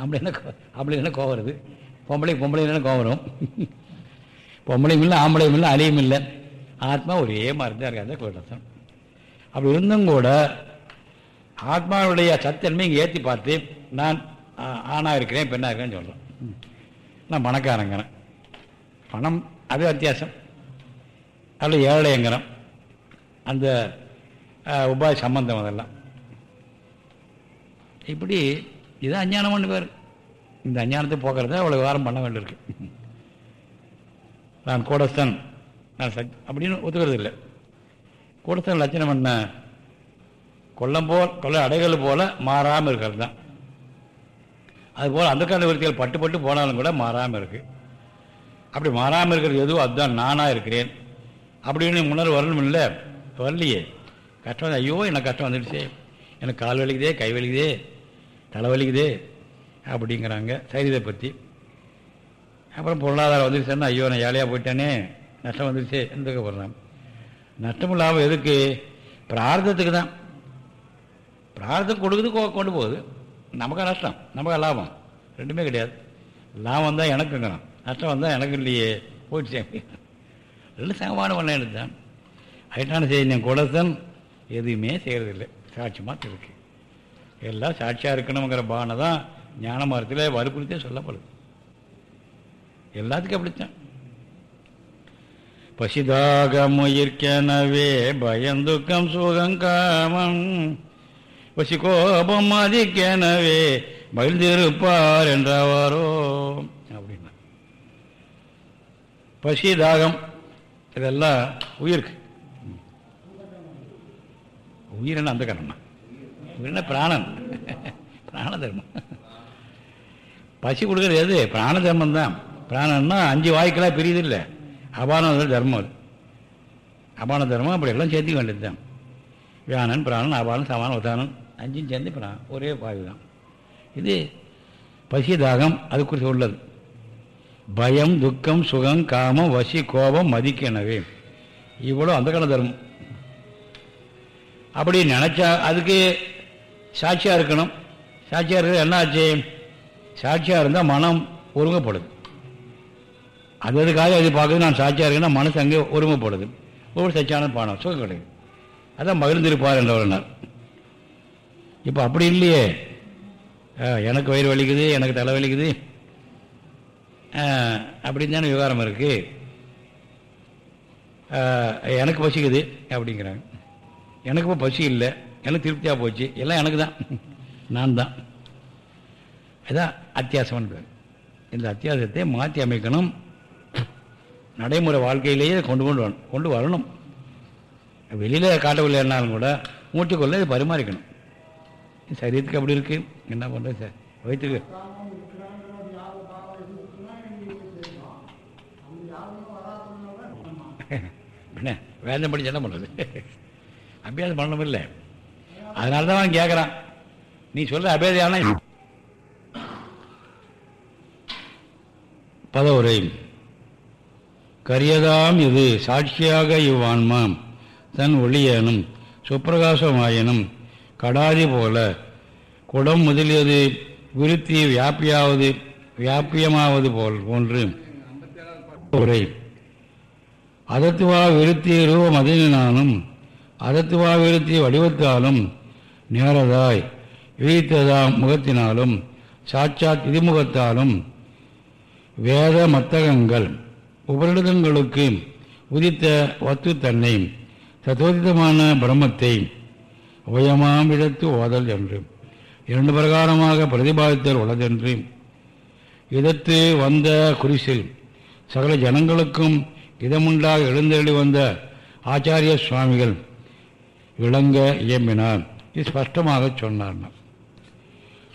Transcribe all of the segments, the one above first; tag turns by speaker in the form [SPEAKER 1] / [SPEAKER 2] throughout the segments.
[SPEAKER 1] ஆம்பளை ஆம்பளை என்ன கோவம் வருது? பொம்பளை பொம்பளை என்ன கோவம் வரும்? பொம்பளையும் இல்லை ஆம்பளையும் இல்லை அலையும் இல்லை. ஆத்மா ஒரே மாதிரி தான் இருக்காது கூட்டம் அப்படி இருந்தும் கூட ஆத்மாவுடைய சத்தன்மை இங்கே ஏற்றி பார்த்து நான் ஆணாக இருக்கிறேன் பெண்ணாக இருக்கிறேன்னு சொல்கிறேன் நான் பணக்காரங்கிறேன் பணம் அது வித்தியாசம் அதில் ஏழைங்கிறோம். அந்த உபாய சம்பந்தம் அதெல்லாம். இப்படி இது அஞ்ஞானம்னு பேர். இந்த அஞ்ஞானத்தை போக்குறத அவ்வளோ விவகாரம் பண்ண வேண்டியிருக்கு. நான் கூடஸ்தன். நான் சக் அப்படின்னு ஒத்துக்கிறது இல்லை. கூடஸ்தன் லட்சணம் என்ன? கொல்லம் போல் கொள்ள அடைகள் போல மாறாமல் இருக்கிறது தான். அதுபோல் அந்த கால விருத்திகள் பட்டு பட்டு போனாலும் கூட மாறாமல் இருக்குது அப்படி மாறாமல் இருக்கிறது எதுவும் அதுதான் நானாக இருக்கிறேன். அப்படின்னு முன்னர் வரணும் இல்லை. வரலையே. கஷ்டம் ஐயோ எனக்கு கஷ்டம் வந்துடுச்சே. எனக்கு கால் வலிக்குதே கை வலிக்குதே. தலை வலிக்குதே அப்படிங்கிறாங்க. சரீரத்தை பற்றி அப்புறம் பொருளாதாரம் வந்துருச்சுன்னா ஐயோ நான் ஏழையாக போயிட்டேனே நஷ்டம் வந்துருச்சு எந்தக்கப்படுறான் நஷ்டம் லாபம் எதுக்கு? பிரார்த்தத்துக்கு தான். பிரார்த்தம் கொடுக்குது கொண்டு போகுது. நமக்கு நஷ்டம் நமக்கு லாபம். ரெண்டுமே கிடையாது. லாபம் தான் எனக்குங்கிறான். நஷ்டம் வந்தால் எனக்கு இல்லையே போயிடுச்சு. ரெண்டு சமமான பண்ண எடுத்தான். ஐட்டான செய்தி குடத்தன் எதுவுமே செய்கிறதில்லை சாட்சியமாக இருக்குது எல்லாம் சாட்சியாக இருக்கணுங்கிற பானை தான் ஞான மரத்தில் வலுப்படுத்தே சொல்லப்படுது. எல்லாத்துக்கும் அப்படித்தான். பசிதாகமுயிர்க்கெனவே பயந்துக்கம் சுகங்காமம் பசி கோபம் அதிக்கெனவே மகிழ்ந்திருப்பார் என்றவாரோ அப்படின்னா. பசி தாகம் இதெல்லாம் உயிருக்கு. உயிரின அந்த கரணம் என்ன பிராணன்? பிராண தர்மம். பசி கொடுக்குறது எது? பிராண தர்மம் தான். பிராணம்னா அஞ்சு வாய்க்கெல்லாம் பிரியுது இல்லை. அபான தர்மம் அது. அபான தர்மம் அப்படி எல்லாம் சேர்த்துக்க வேண்டியது தான். வியானன் பிராணன் அபானன் சமானம் உதானம் அஞ்சும் சேர்ந்து பிராணம் ஒரே வாயு தான். இது பசி தாகம் அது குறித்து உள்ளது. பயம் துக்கம் சுகம் காமம் வசி கோபம் மதிக்கெனவே இவ்வளோ அந்த கால தர்மம். அப்படி நினச்சா அதுக்கு சாட்சியாக இருக்கணும். சாட்சியாக இருக்கிறது என்ன ஆச்சு? சாட்சியாக இருந்தால் மனம் ஒருங்கப்படுது. அது அதுக்காக அது பார்க்குறது நான் சாட்சியாக இருக்கேன்னா மனசு அங்கே ஒருமைப்படுது ஒவ்வொரு சச்சியான பானம் சுகம் கிடையாது. அதான் மகிழ்ந்திருப்பார் என்றவர்னார் இப்போ அப்படி இல்லையே. எனக்கு வயிறு வலிக்குது எனக்கு தலை வலிக்குது. அப்படின்னு தானே விவகாரம் இருக்குது எனக்கு பசிக்குது அப்படிங்கிறாங்க. எனக்கு இப்போ பசி இல்லை. எனக்கு திருப்தியாக போச்சு. எல்லாம் எனக்கு தான் நான் தான் இதுதான் அத்தியாசம்னு பேர். இந்த அத்தியாசத்தை மாற்றி அமைக்கணும். நடைமுறை வாழ்க்கையிலேயே கொண்டு கொண்டு வரணும். கொண்டு வரணும். வெளியில் காட்டவில்லை என்னாலும் கூட மூச்சுக்கொள்ள இது பரிமாறிக்கணும். சரீரத்துக்கு அப்படி இருக்குது என்ன பண்ணுறது சார்? வயிற்றுக்கு. என்ன வேதம் படிச்சு என்ன பண்ணுறது அபியாசம் பண்ணணும் இல்லை. அதனால தான் அவன் கேட்குறான் நீ சொல்கிற அபேதையான பதவுரை. கரியதாம் இது சாட்சியாக இவ்வான்மாம். தன் ஒளியனும் சுப்பிரகாசமாயனும் கடாதி போல குடம் முதலியது விருத்தி வியாபியாவது வியாபியமாவது போல் போன்று உரை அதத்துவா விருத்தி ரூபம் அதனானும் அதத்துவா விருத்தி வடிவத்தாலும் நேரதாய். விழித்ததாம் முகத்தினாலும் சாட்சாத் இதுமுகத்தாலும் வேத மத்தகங்கள் உபரிடங்களுக்கு உதித்த வத்து தன்னை தத்தோதிதமான பிரம்மத்தை உயமாம் இடத்து ஓதல் என்று. இரண்டு பிரகாரமாக பிரதிபாதித்தல் உள்ளதென்று இதத்து வந்த குறிசில் சகல ஜனங்களுக்கும் இதமுண்டாக எழுந்தெழி வந்த ஆச்சாரிய சுவாமிகள் விளங்க இயம்பினார். இது ஸ்பஷ்டமாக சொன்னார்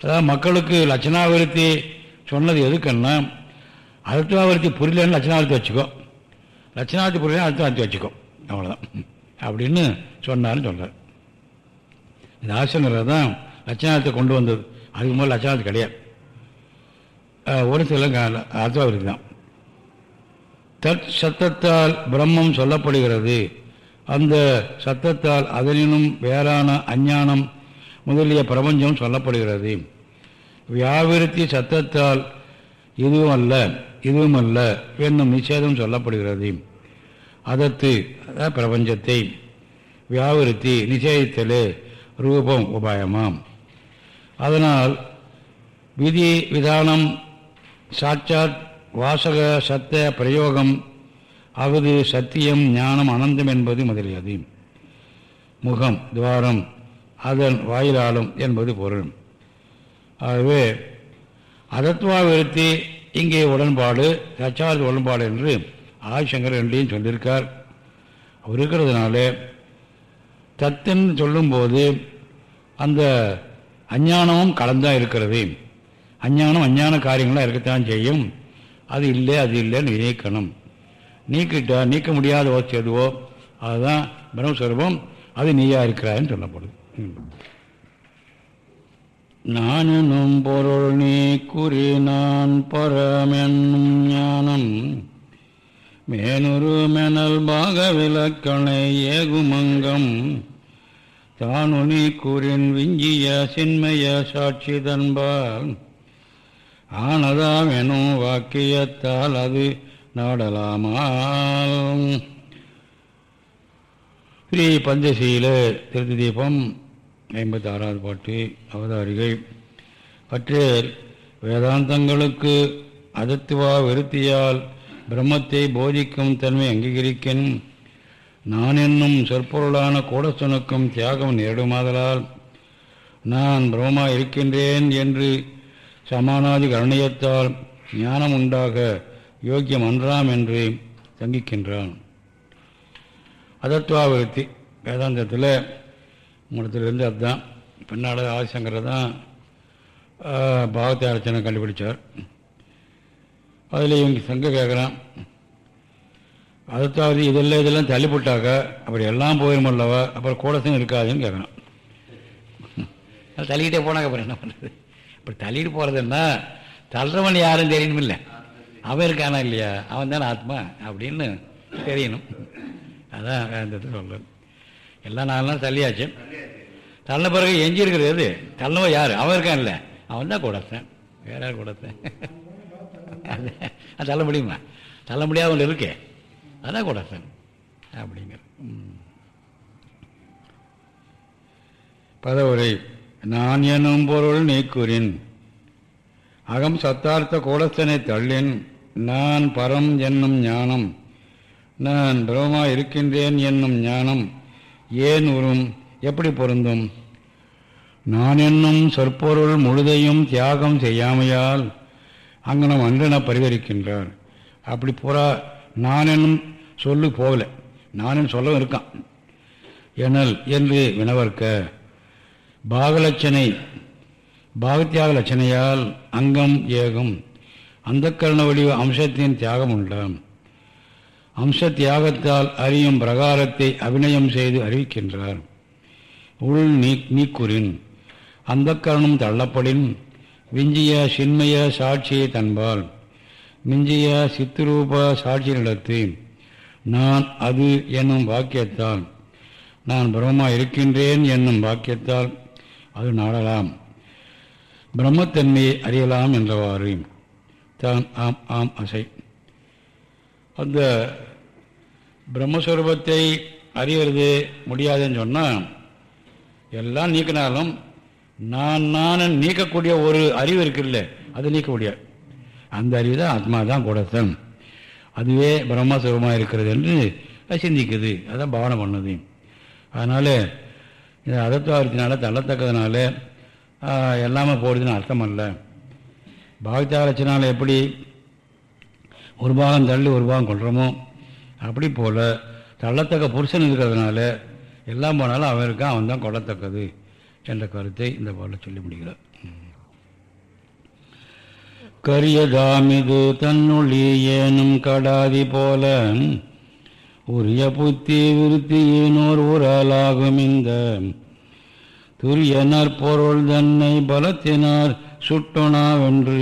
[SPEAKER 1] அதாவது மக்களுக்கு லட்சணாவிருத்தி சொன்னது எதுக்குன்னா அர்த்தாவிருத்தி புரியலன்னு லட்சணாவிருத்தி வச்சுக்கோ. லட்சணாவிருத்தி புரியல அர்த்தாவிருத்தி வச்சுக்கோ. அவ்வளோதான் அப்படின்னு சொன்னார்னு சொல்கிறார் இந்த ஆசங்கிறது தான் லட்சணாவிரத்தை கொண்டு வந்தது. அதுக்கு முதல்ல லட்சணாவிரத்தி கிடையாது. ஒரு சில அர்த்தாவிருத்தி தான். தத் சத்தத்தால் பிரம்மம் சொல்லப்படுகிறது. அந்த சத்தத்தால் அதனினும் வேறான அஞ்ஞானம் முதலிய பிரபஞ்சம் சொல்லப்படுகிறது. வியாவிருத்தி சத்தத்தால் இதுவும் அல்ல இதுவும் அல்ல என்னும் நிஷேதம் சொல்லப்படுகிறது. அதத்து பிரபஞ்சத்தை வியாவிருத்தி நிஷேதித்தலே ரூபம் உபாயமாம். அதனால் விதி விதானம் சாட்சாத் வாசக சத்த பிரயோகம் அவது சத்தியம் ஞானம் அனந்தம் என்பது முதலியது. முகம் துவாரம் அதன் வாயிலாலும் என்பது பொருள். ஆகவே அதத்வாவிருத்தி இங்கே உடன்பாடு சச்சார்த்த உடன்பாடு என்று ஆதிசங்கர் ரெண்டையும் சொல்லியிருக்கார். அவர் இருக்கிறதுனால தத்துன்னு சொல்லும்போது அந்த அஞ்ஞானமும் கலந்தான் இருக்கிறது. அஞ்ஞானம் அஞ்ஞான காரியங்களாக இருக்கத்தான் செய்யும். அது இல்லை அது இல்லைன்னு நீக்கணும் நீக்கிட்டா நீக்க முடியாத வசதி எதுவோ அதுதான் பிரம்மஸ்வரூபம். அது நீயா இருக்கிறான்னு சொல்லப்படுது. நான் பொருள் நீ குறி நான் பரமென்னும் ஞானம். மேனொரு மெனல் பாக விளக்கணை ஏகுமங்கம். தானுனி கூறின் விஞ்சிய சின்மய சாட்சி தன்பால். ஆனதாம் எனும் வாக்கியத்தால் அது நாடலாமால். ஸ்ரீ பஞ்சசீல திருத்தி தீபம் ஐம்பத்தி ஆறாவது பாட்டு அவதாரிகை பற்றேல் வேதாந்தங்களுக்கு அதத்துவா விருத்தியால் பிரம்மத்தை போதிக்கும் தன்மை அங்கீகரிக்கின். நான் என்னும் சொற்பொருளான கூடசனுக்கும் தியாகம் நேரிடுமாதலால் நான் பிரம்மமாக இருக்கின்றேன் என்று சமானாதி கருணையத்தால் ஞானம் உண்டாக யோக்கியம் அன்றாம் என்று சங்கிக்கின்றான். அதத்வாவிருத்தி வேதாந்தத்தில் மூலத்திலிருந்து அதுதான். பின்னால் ஆதிசங்கர் தான் பாகத்தை அர்ச்சனை கண்டுபிடித்தார் அதில் இவங்க சங்க கேட்குறான் அதைத்தாவது இதெல்லாம் இதெல்லாம் தள்ளிவிட்டாக்க அப்படி எல்லாம் போயிருமல்லவா அப்புறம் கூடசம் இருக்காதுன்னு கேட்குறான் தள்ளிக்கிட்டே போனாங்க அப்புறம் என்ன பண்ணுறது இப்படி தள்ளிட்டு போகிறதுன்னா தள்ளுறவன் யாரும் தெரியணுமில்லை. அவன் இருக்கானா இல்லையா? அவன் தானே ஆத்மா அப்படின்னு தெரியணும். அதான் வேந்தத்தில் சொல்கிறது எல்லா நாளும் தள்ளியாச்சு. தள்ள பிறகு எஞ்சி இருக்கிறது எது? தள்ளவன் யார்? அவன் இருக்கான்ல அவன் தான் கூடத்தேன் வேற யார் கூடத்தேன் அது தள்ள முடியுமா? தள்ள முடியாத ஒன்று இருக்கே. அதான் கூடத்தேன் அப்படிங்கிற பதவுரை நான் எனும் பொருள் நீக்குறின் அகம் சத்தார்த்த கூடத்தனை தள்ளின். நான் பரம் என்னும் ஞானம். நான் பிரமா இருக்கின்றேன் என்னும் ஞானம். ஏன் உறும்? எப்படி பொருந்தும்? நான் என்னும் சொற்பொருள் முழுதையும் தியாகம் செய்யாமையால் அங்கனம் அன்றென பரிகரிக்கின்றார் அப்படி பூரா நான் என்னும் சொல்லு போகல. நானும் சொல்லவும் இருக்கான். எனல் என்று வினவர்க்க பாகலட்சணை பாகத்தியாக லட்சணையால் அங்கம் ஏகம். அந்த கரண வடிவ அம்சத்தின் தியாகம் உண்டாம் அம்ச தியாகத்தால் அறியும் பிரகாரத்தை அபிநயம் செய்து அறிவிக்கின்றார். உள் நீ நீக்குறின். அந்த கரணம் தள்ளப்படின். விஞ்சிய சின்மய சாட்சியை தன்பால். மிஞ்சிய சித்துரூப சாட்சியினிடத்து நான் அது என்னும் வாக்கியத்தால். நான் பிரம்மா இருக்கின்றேன் என்னும் வாக்கியத்தால் அது நாடலாம். பிரம்மத்தன்மையை அறியலாம் என்றவாறு. தான் ஆம் ஆம் அசை. அந்த பிரம்மஸ்வரூபத்தை அறியறது முடியாதுன்னு சொன்னால் எல்லாம் நீக்கினாலும் நான் நான் நீக்கக்கூடிய ஒரு அறிவு இருக்குல்ல அது நீக்க முடியாது. அந்த அறிவு தான் ஆத்மா தான் கூடத்தன். அதுவே பிரம்மஸ்வரூபமாக இருக்கிறது என்று சிந்திக்குது. அதான் பாவனை பண்ணுது. அதனால் இந்த அதத்துவாரத்தினால தள்ளத்தக்கதுனால எல்லாமே போடுதுன்னு அர்த்தம் இல்லை. பாகத்தாரத்தினால எப்படி ஒரு பாகம் தள்ளி ஒரு பாகம் கொள்கிறோமோ அப்படி போல் தள்ளத்தக்க புருஷன் இருக்கிறதுனால எல்லாம் போனாலும் அவன் இருக்கான் அவன் தான் கொள்ளத்தக்கது என்ற கருத்தை இந்த பாடல சொல்லி முடிகிறார் கரியதாமிது தன்னுள்ளி ஏனும் கடாதி போல உரிய புத்தி விருத்தியினோர் ஊராலாகும் இந்த துரியனர் பொருள் தன்னை பலத்தினார் சுட்டுணாவென்று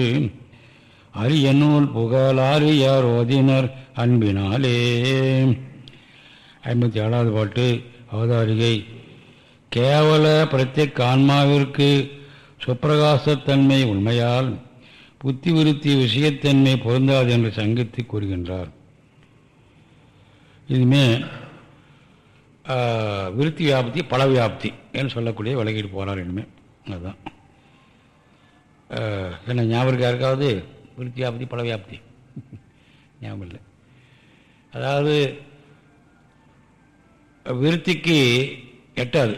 [SPEAKER 1] அரிய நூல் புகழாரியார் ஓதினர் அன்பினாலே. ஐம்பத்தி ஏழாவது பாட்டு அவதாரிகை. கேவல பிரத்யக் ஆன்மாவிற்கு சுப்பிரகாசத்தன்மை உண்மையால் புத்தி விருத்தி விஷயத்தன்மை பொருந்தாது என்று சங்கித்து கூறுகின்றார். இதுமே விருத்தி வியாப்தி பல வியாப்தி என்று சொல்லக்கூடிய விலகிட்டு போகிறார் இனிமேல் அதுதான் என்ன ஞாபகம் யாருக்காவது? விருத்தி வியாப்தி பல வியாப்தி ஞாபகம் இல்லை. அதாவது விருத்திக்கு எட்டாது.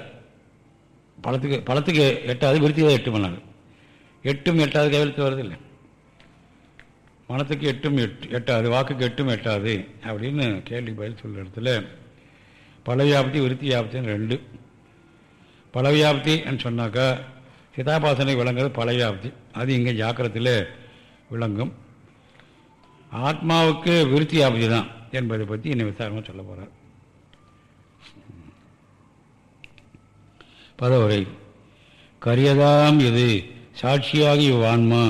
[SPEAKER 1] பழத்துக்கு பழத்துக்கு எட்டாவது விருத்தி தான் எட்டு பண்ணாங்க. எட்டும் எட்டாவது கையெழுத்து வருது இல்லை. மனத்துக்கு எட்டும் எட்டு எட்டாது வாக்குக்கு எட்டும் எட்டாது அப்படின்னு கேள்வி பதில் சொல்கிற இடத்துல பல வியாபத்தி விருத்தி வியாப்தின்னு ரெண்டு. பல வியாப்தின்னு சொன்னாக்கா சிதாபாசனை விளங்குறது பழைய வியாப்தி அது இங்கே ஜாக்கிரத்தில் விளங்கும். ஆத்மாவுக்கு விருத்தி வியாப்தி தான் என்பதை பற்றி இன்னும் விசாரமாக சொல்ல போகிறார் பதவுரை கரியதாம் இது சாட்சியாகி வான்மா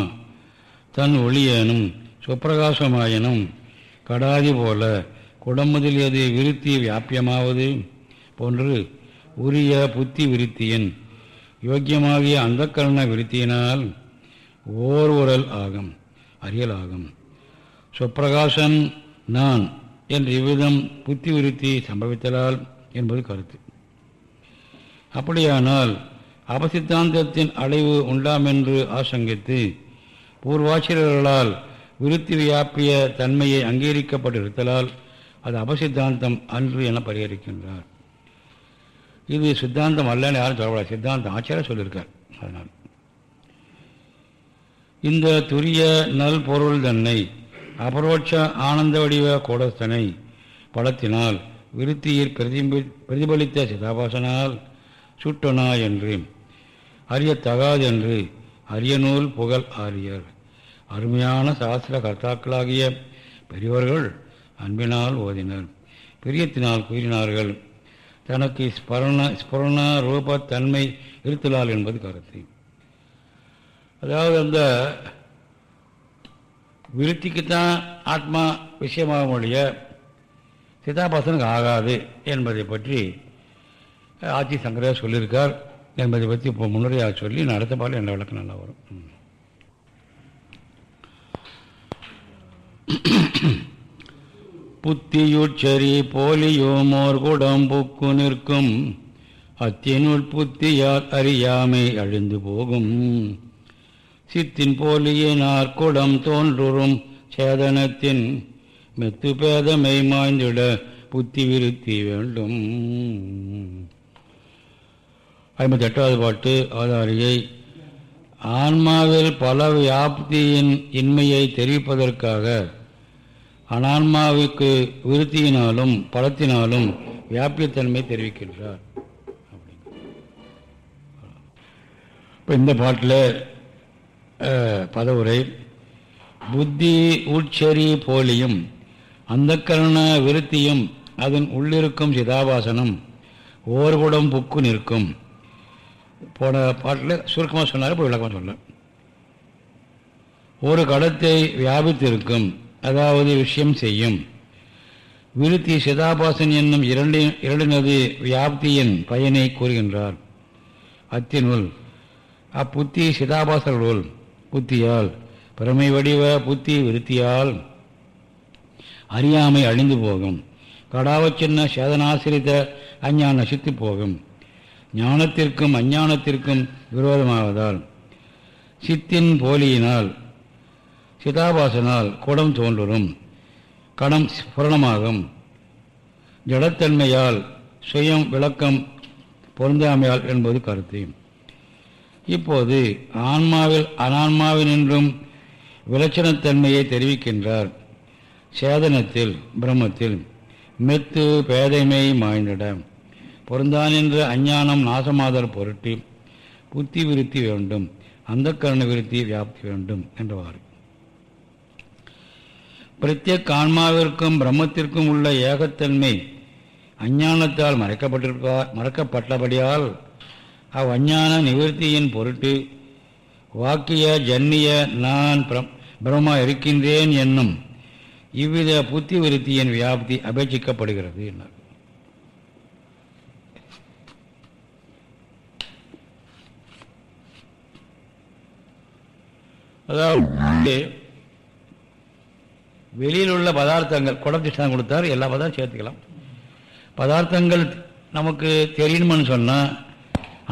[SPEAKER 1] தன் ஒளியனும் சுப்பிரகாசமாயனும் கடாதி போல குடும்பத்தில் எது விருத்தி வியாபியமாவது போன்று உரிய புத்தி விருத்தியின் யோக்கியமாகிய அந்த கரண விருத்தியினால் ஓர் உரல் ஆகும் அறியல் ஆகும். சுப்பிரகாசன் நான் என்ற இவ்விதம் புத்தி விருத்தி சம்பவித்தலால் என்பது கருத்து. அப்படியானால் அபசித்தாந்தத்தின் அடைவு உண்டாமென்று ஆசங்கித்து பூர்வாசிரியர்களால் விருத்தி வியாப்பிய தன்மையை அங்கீகரிக்கப்பட்டிருத்தலால் அது அபசித்தாந்தம் அன்று என பரிகரிக்கின்றார். இது சித்தாந்தம் அல்லன்னு யாரும் சொல்லக்கூடாது. சித்தாந்தம் ஆச்சாரம் சொல்லியிருக்கார். அதனால். இந்த துரிய நல் பொருள் தன்னை அபரோட்ச ஆனந்த வடிவ கோடஸ்தனை படத்தினால் விருத்தியில் பிரதிபி பிரதிபலித்த சிதாபாசனால் சுட்டனா என்று அறியத்தகாது என்று அரியநூல் புகழ் ஆரியர். அருமையான சாஸ்திர கர்த்தாக்களாகிய பெரியவர்கள் அன்பினால் ஓதினர். பிரியத்தினால் கூறினார்கள். தனக்கு ஸ்பரண ஸ்மரண ரூப தன்மை இருத்தலால் என்பது கருத்து. அதாவது அந்த விருத்திக்குத்தான் ஆத்மா விஷயமாக ஒழிய சிதாபாசனுக்கு ஆகாது என்பதை பற்றி ஆட்சி சங்கரையா சொல்லியிருக்கார் என்பதை பற்றி இப்போ முன்னுரையாக சொல்லி நான் அடுத்த பாடல் என்ன விளக்கம் நல்லா வரும். புத்தியுட்சரி போலியோமோர் குடம் புக்கு நிற்கும். அத்தினுள் புத்தியால் அறியாமை அழிந்து போகும். சித்தின் போலியினார் குடம் தோன்றும் சேதனத்தின் மெத்து பேதமை மாய்ந்திட புத்தி விருத்தி வேண்டும். ஐம்பத்தி எட்டாவது பாட்டு ஆதாரியை ஆன்மாவில் பல வியாப்தியின் இன்மையை தெரிவிப்பதற்காக அனான்மாவுக்கு விருத்தியினாலும் பலத்தினாலும் வியாபியத்தன்மை தெரிவிக்கின்றார். இப்போ இந்த பாட்டில் பதவுரை புத்தி உட்செறி போலியும் அந்த கரண விருத்தியும் அதன் உள்ளிருக்கும் சிதாபாசனம் ஓர்குடம் புக்கு நிற்கும். போன பாட்டில் சுருக்கமாக சொன்னார் இப்போ விளக்கமாக சொல்ல ஒரு கடத்தை வியாபித்திருக்கும் அதாவது விஷயம் செய்யும். விருத்தி சிதாபாசன் என்னும் இரண்டு இரண்டினது வியாப்தியின் பயனை கூறுகின்றார். அத்தினுள் அப்புத்தி சிதாபாசர்களுள் புத்தியால் பிரமை வடிவ புத்தி விருத்தியால் அறியாமை அழிந்து போகும். கடாவ சின்ன சேதனாசிரித்த அஞ்ஞான நசித்து போகும். ஞானத்திற்கும் அஞ்ஞானத்திற்கும் விரோதமாவதால் சித்தின் போலியினால் சிதாபாசனால் குடம் தோன்றும் கடம் ஸ்புரணமாகும். ஜடத்தன்மையால் சுயம் விளக்கம் பொருந்தாமையால் என்பது கருத்து. இப்போது ஆன்மாவில் அனான்மாவினின்றும் விலட்சணத்தன்மையை தெரிவிக்கின்றார். சேதனத்தில் பிரம்மத்தில் மெத்து பேதைமை மாய்ந்திட. பொருந்தான் அஞ்ஞானம் நாசமாதல் பொருட்டு புத்தி விருத்தி வேண்டும் அந்த கரண விருத்தி வியாப்தி வேண்டும் என்றவாறு. பிரத்யேக் ஆன்மாவிற்கும் பிரம்மத்திற்கும் உள்ள ஏகத்தன்மை அஞ்ஞானத்தால் மறைக்கப்பட்டிருப்பார் மறைக்கப்பட்டபடியால் அவ் அஞ்ஞான நிவர்த்தியின் பொருட்டு வாக்கிய ஜன்னிய நான் பிரம்மா இருக்கின்றேன் என்னும் இவ்வித புத்தி விருத்தியின் வியாப்தி அபேட்சிக்கப்படுகிறது என்றார். அதாவது வெளியில் உள்ள பதார்த்தங்கள் குடத்திஷ்டம் கொடுத்தாரு எல்லா பதார்த்தம் சேர்த்துக்கலாம். பதார்த்தங்கள் நமக்கு தெரியணும்னு சொன்னால்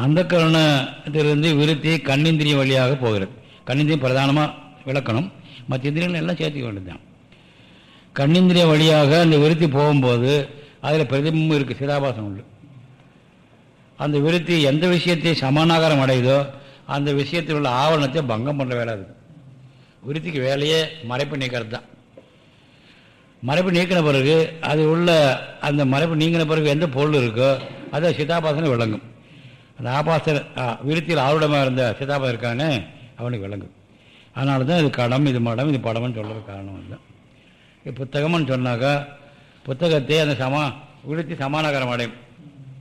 [SPEAKER 1] அந்த கரணத்திலிருந்து விருத்தி கண்ணிந்திரியம் வழியாக போகிறது. கண்ணிந்திரியம் பிரதானமாக விளக்கணும். மற்ற இந்திரியங்கள் எல்லாம் சேர்த்துக்க வேண்டியதுதான். கண்ணிந்திரிய வழியாக அந்த விருத்தி போகும்போது அதில் பிரதிபமும் இருக்குது சிதாபாசம் உண்டு. அந்த விருத்தி எந்த விஷயத்தை சமானாகாரம் அடையுதோ அந்த விஷயத்தில் உள்ள ஆவரணத்தை பங்கம் பண்ணுற வேலை இருக்குது விருத்திக்கு வேலையே மறைப்பு நீக்கிறது தான் மறைப்பு நீக்கின பிறகு அது உள்ள அந்த மறைப்பு நீங்கின பிறகு எந்த பொருள் இருக்கோ அதை சிதாபாசனை விளங்கும். அந்த ஆபாசன விருத்தியில் ஆருடமாக இருந்த சிதாபாசன் இருக்கானே அவனுக்கு விளங்கும். அதனால தான் இது கடம் இது மடம் இது படம்னு சொல்கிறது காரணம் அதுதான் இது புத்தகம்னு சொன்னாக்கா புத்தகத்தை அந்த சமா விருத்தி சமானகரம் அடையும்.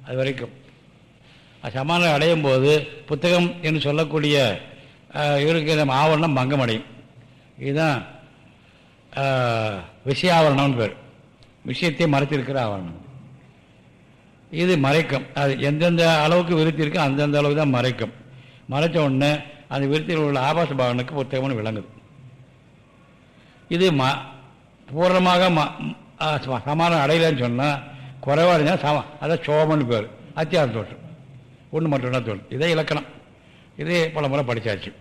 [SPEAKER 1] அது வரைக்கும். அது சமானம் அடையும் போது புத்தகம் என்று சொல்லக்கூடிய இருக்கிற ஆவணம் பங்கம் அடையும் இதுதான் விஷயாவரணம்னு பேர். விஷயத்தை மறைச்சிருக்கிற ஆவரணம். இது மறைக்கும். அது எந்தெந்த அளவுக்கு விருத்தி இருக்கோ அந்தந்த அளவுக்கு தான் மறைக்கும். மறைச்ச உடனே அந்த விருத்தியில் உள்ள ஆபாச பாவனுக்கு புத்தகம்னு விளங்குது. இது ம பூர்ணமாக ம சமானம் அடையலன்னு சொன்னால் குறைவாக இருந்தால் சம அதான் சோமன்னு பேர். அத்தியாச தோற்றம் ஒன்று மட்டும்தான் தோணும் இதே இலக்கணம். இதே பல முறை படித்தாச்சு